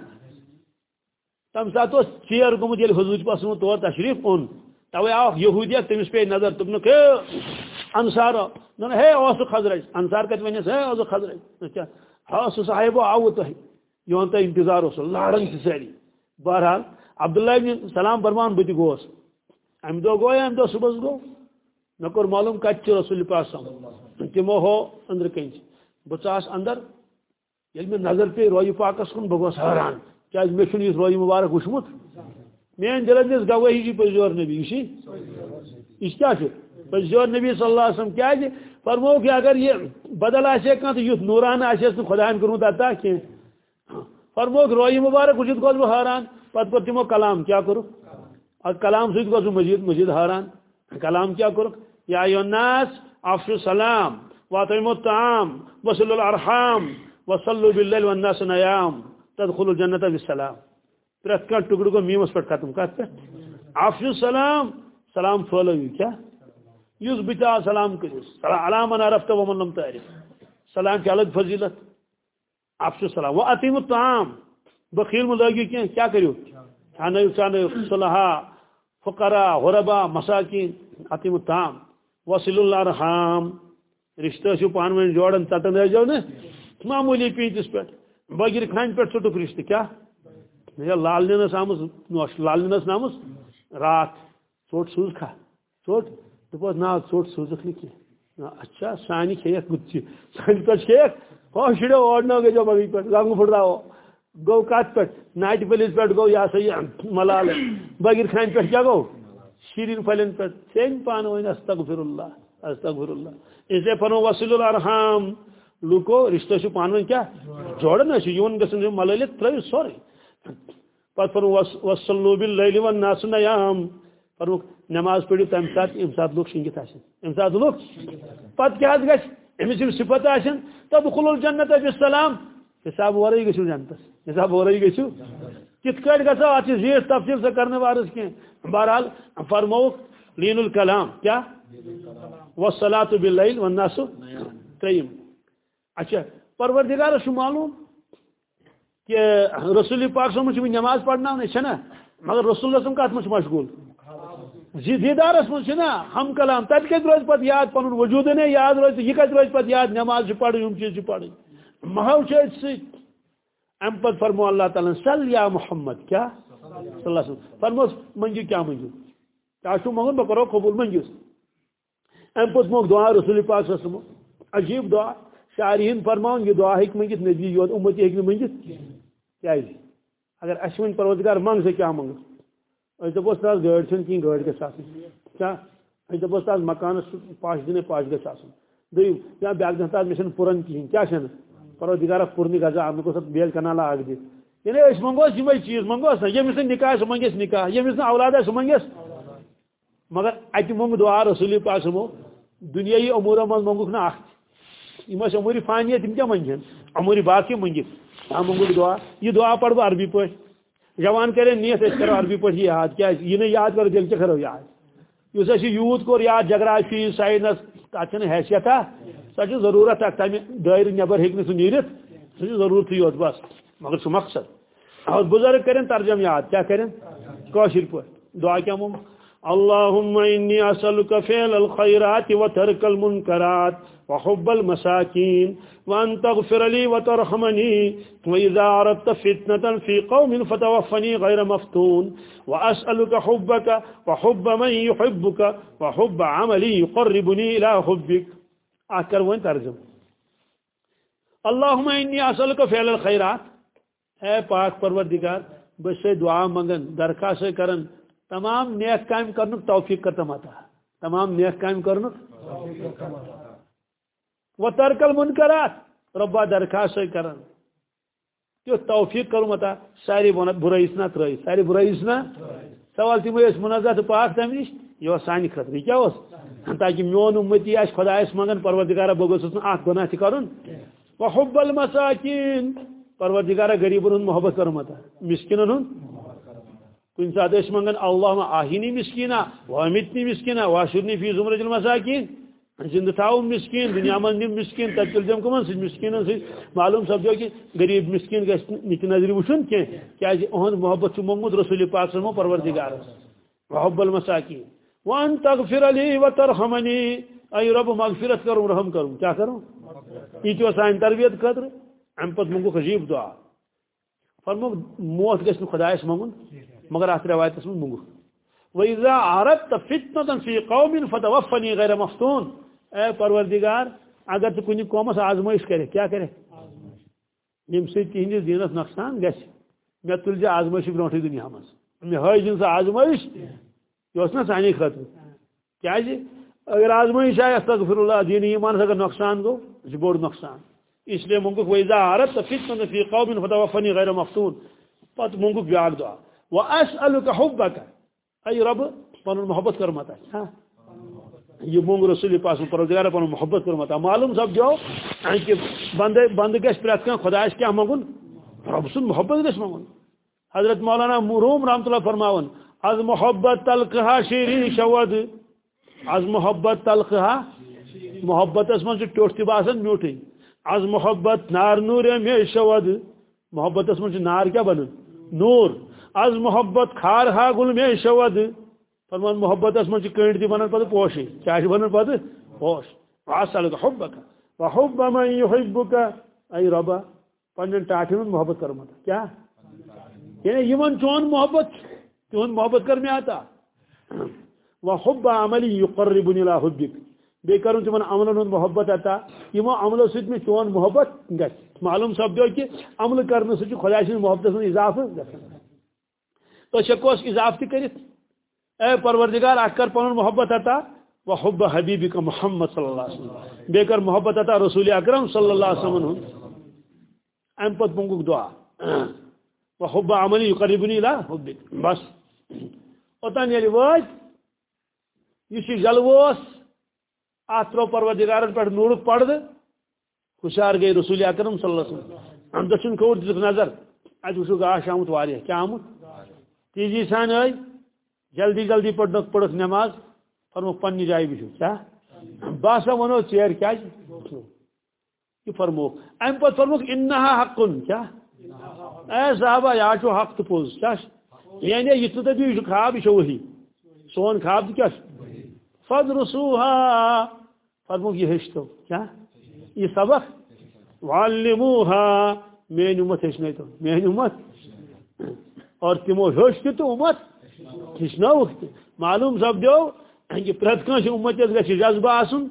تم سات اس چیر گمت حضور پاس تور تشریف ان. توے آو یہودیت تمس پہ نظر تم نے انصار. نہ ہے اوس خزرج انصار کت ونس ہے اوس خزرج اچھا ہاں سو صاحب آو تو یون تا انتظار اس لاڑن ساری بہرحال، عبداللہ ابن سلام فرمان بت گوس ام دو گو ام دو صبح گو؟ نہ کور معلوم کت رسول پاس تمو ہو اندر کن بہس اندر، یل میں نظر پہ روی پاکس کن بہ گوس حیران. کیا مے چھ روی مبارک وچمت مین دل دس گواہی جی پزور نبی یہ یہ کیا پزور نبی صلی اللہ علیہ وسلم کیا جی، فرمو کہ اگر یہ بدل آسے کھانا تو یھ نوران آسے خدا کورمت عطا کی فرمو کہ روی مبارک وچت گوس بہ حیران پتہ کور تمو کلام کیا کرو۔ کلام ست گو مزید مزید حیران کلام کیا کرو۔ یا ایو الناس افشو السلام، واطعموا الطعام، وصلوا الارحام، وصلوا بالليل والناس نيام تدخلوا الجنة بالسلام۔ پرت کان ٹکڑ کو میمس پٹ ختم کت پہ افشو السلام، سلام پھولو کیا؟ یس بتا سلام کرس علام انا عرفت ومن لم تعرف. سلام کی الگ فضیلت. آپ سے سلام. وہ عتیم الطعام. بخیل ملگی کی کیا کریو؟ چھانے چھانے صلحہ فقرا غربا مساکین. عتیم الطعام. وصل اللہ رحام رشتہ چھو پان ون جوڑن تٹن رہ جاؤ نا معمولی پیتس پہ بغیر کھان پہ ٹھٹک رشتہ. کیا؟ لال نس آمس لال نس نامس رات. ٹوٹ سوز کھا. ٹوٹ دپس نا ژوٹ سوزک نی اچھا سانہ کھیت گت سانہ پہ کھیت ہو شڑو اوڑنو گئی مگر پہ رنگ پھٹراو گو کت پہ ناٹہ پلس پہ گو یہ سا یہ ملال بغیر خان پہ کیا گو شیرین پھلن پہ سین پان ون استغفر اللہ استغفر اللہ اسے پنو وصل الارحام لوکو رشتہ چھ پان ون کیا جوڑن چھ یون گسن ملالت ترے سورے پتہ پنو وصلوا باللیل والناس نیام نماز پڑھو تم سات یم سات لوگ شنگت ام سات لوگ پتہ کیا گھس امس یم صفت آن تدخل الجنت بسلام حساب ورے گھو جنتس. حساب ورے گھو کت کٹ گھو ات زیٹ تفصیل سے کرنے وارس کی بہرحال فرموک لین الکلام. کیا والصلاة باللیل والناس تریم اچھا پروردگار معلوم کہ رسول پاک صلی اللہ علیہ وسلم نماز پڑھنا ہے مگر رسول اللہ کت مجھ مشغول؟ دیدارس من ہم کلام تب کت روز پتہ یاد پن وجود نے یاد، روز یہ کت روز پتہ یاد، نماز پڑھ یم چیز پڑھ محو مہو ست ام پت فرمو اللہ تعالیٰ، صل یا محمد، کیا؟ صلی اللہ علیہ وسلم۔ فرمو، منجو کیا منجو؟ کیا چھو منگن بہ کرو قبول منجو۔ ام پت موک دعا، رسول پاک صلی اللہ علیہ وسلم۔ عجیب دعا۔ شارحین فرماؤن یہ دعا ہک منگت نبی یوت، امتی ہک منگت کیا اگر اشون پروردگار منگ سے کیا منگ دپوس تاز گاڑی چھن کہیں گاڑی گھس آسن کیا؟ اس دپوس تاز مکانس پاش دنے پاش گھس آسن یا بیاک دن تاز پورن کہیں کیا چھن پرو دگارہ آپ کو سب بیل کنالا آگ دی۔ یعنی اس منگوس یہ چیز منگوس یہ مثل نکاح سو منگس نکاح۔ یہ مثل اولاد سو منگس مگر اتہ منگ دعا رسول پاک سمو دنیای امور من منگوک نا اخ یم امور فانیت تم کیا منگن امور باقی منگت ہاں، منگوک دعا۔ یہ دعا پڑھ بہ عربی پہ جوان کرے نیت اس کرو عربی پہ یاد، کیا یہ نہیں یاد کرو، دل کے کرو یاد۔ اس اسی یوت کور یاد جغرافی سائنس تک حیثیت سہ ضرورت اک تمہ دائر نبر ہیکہ سہ نیرت سہ ضرورت یوت بس۔ مگر سہ مقصد۔ اور بزرگ کریں ترجم یاد، کیا کریں کوشر پہ دعا کیا مم اللهم إني أسألك فعل الخيرات وترك المنكرات وحب المساكين وأن تغفر لي وترحمني وإذا أردت فتنة في قوم فتوفني غير مفتون وأسألك حبك وحب من يحبك وحب عملي يقربني إلى حبك. أكر وين ترجم اللهم إني أسألك فعل الخيرات. اے پاک پروردگار بس دعا منگن درخواست کرن تمام نیک کام کرن توفیق کرتا عطا تمام نیک کام کرن و ترکل منکرات ربا درخواست کرن۔ تو توفیق کروں عطا ساری برائی اسنا ترائی ساری برائی اسنا سوال تیم اس منازات پاک تم نش یہ سانی خطر کیا اس تاکہ میون امتی آس خدا منگن پروردگارہ بگوس اخ گناہ تہ کرن۔ وحب المساکین۔ پروردگارہ غریبن محبت کروں عطا مسکینن کن سات منگان اللہ آہینی مسکینہ وامتنی مسکینہ واشرنی فی زمرج المساکین زند تھاؤ مسکین دنیا من نم مسکین تب تل دم کمن مسکین سی معلوم سپدو کہ غریب مسکین گھس نت نظر وچن کی کیازِ اہد محبت منگمت رسول پاک سمو پروردگار محب المساکین. وان تغفر لی وترحمنی ای رب مغفرت کروں، رحم کروں. کیا کروں؟ یہ تو سان تربیت خطر ام پت منگو عجیب دعا. فرمو، موت گھس خدایس منگن مگر ات روایت من منگو وإذا عرضت فتنة في قوم فتوفني غير مفتون. اے پروردگار، اگر تو کنی قومس آزمائش کرے، کیا کرے؟ یم سی تہندس دینس نقصان گھس مے تل آزمائش برونٹھ دنیا مز مے ہائی جن سا آزمائش یہ اس نا سانی خاطر کیا جی؟ اگر آزمائش آئے، استغفر اللہ، دین ایمان اگر نقصان گو یہ بوڑ نقصان. اس لیے منگو وإذا عرضت فتنة في قوم فتوفني غير مفتون. پت منگو بیاگ دعا. واسألك حبك. اي رب پن محبت کر متا ہاں. یہ مونگ رسول پاس پروردگار پن محبت کر متا معلوم سب جو کہ بند گش پرت کان خدا اس کیا مگن رب سن محبت گش مگن حضرت مولانا روم رحمت اللہ فرماون از محبت تلقها شیرین شود از محبت تلخ ہا محبت من ٹوٹ تہ باسان میوٹھے از محبت نار نور میں شود محبت من نار کیا بن نور. از محبت خار ہا گل میں شود۔ فرمان، محبت من کنڈ تہ بنان پتہ پوشے کیا بنان پتہ پوش۔ اصل حبک۔ وحب من يحبك اي ربا پنن ٹاٹھن محبت کرمت کیا؟ یعنی یمن چون محبت چون محبت کر میں آتا۔ وحب عملی یقربنی الى حبک۔ بے کرن تمن عملن ہند محبت عطا یمو عملو سۭتۍ مےٚ چون محبت گژھِ معلوم سپدیو کہِ عمل کرنہٕ سۭتۍ چھُ خۄداے سٕنٛدِ محبتس منٛز اضافہٕ گژھان أسۍ ہٮ۪کوس اضافہٕ تہِ کٔرِتھ اے پروردگار اکھ کر پنُن محبت عطا وحب حبیبک محمد صلی اللہ علیہ وسلم۔ بے کر محبت عطا رسول اکرم صلی اللہ علیہ وسلم۔ ہُنٛد امہِ پتہٕ منٛگُکھ دعا۔ وحب عملی یقربنی الى حبک۔ بس۔ اوٚتان ییٚلہِ یعنی وٲتۍ یُس یہِ جلوٕ اوس ات پروردگارن پہ نور پرد خوشار گئی رسول اکرم صلی اللہ علیہ وسلم۔ دچن کھوڑ دک نظر۔ ات وچھو گاش آمت واریاہ کیا آمت تیزی سان آئی جلدی جلدی پڑھنک پڑھک نماز فرموک پننی جائے بچھو کیا باسا ونو چیر کیا جی؟ یہ فرموک ام پت فرموک انہا حقن، کیا؟ اے صحابہ، یا چھو حق تو پوز، کیا؟ یعنی یہ تو تبی خواب یہ وہی۔ سون خواب کیا؟ فدرسوها فرمو یہ ہشتو کیا؟ یہ سبق؟ وعلموها میں امت ہشنے تو، میں امت اور تمو ہشت تو امت؟ ہشنو معلوم سب دیو، کہ پرت کنس امت اس جذبہ آسن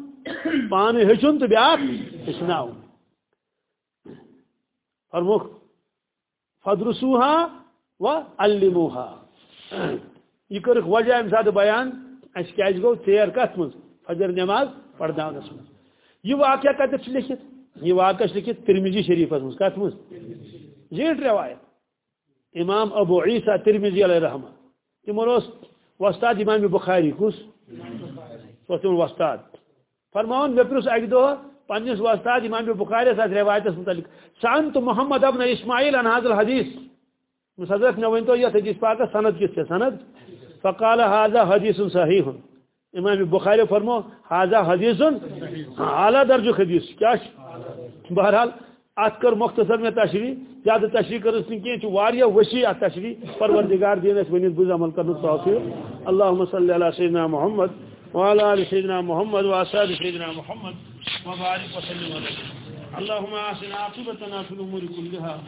پانے ہچن تو بیاکھ ہشناو فرموک فدرسوها وعلموها یہ کرک وجہ امہ سات بیان، اس کیا گو ژیر کت من فجر نماز پڑھنس من یہ واقعہ کتر لکھت؟ یہ واقعہ لکھت ترمیزی شریفس من کت من زیٹ روایت۔ امام ابو عیسیٰ ترمیزی علیہ رحمہ. تمن وستاد امام بخاری کس؟ تم وستاد فرماؤن مے پرس اکہ دہ پنس وستاد امام بخاری ات روایتس متعلق. سان تو محمد ابن اسماعیل ان حاضر حدیث حضرت مے ورنو یت حدیث پاک سند کس سند؟ فقال هذا حدیث صحیح. امام بخاری فرمو هذا حدیث ہاں، اعلیٰ درج حدیث. کیا؟ بہرحال ات کر مختصر میں تشریح زیادہ تشریح کرس نی واریا وسیع ات تشریح، پروردگار دین اس ونیت بز عمل کرن توفیق۔ اللهم صل علی سیدنا محمد وعلى ال سيدنا محمد واصحاب سيدنا محمد وبارك وسلم عليه اللهم اعطنا عاقبتنا في الامور كلها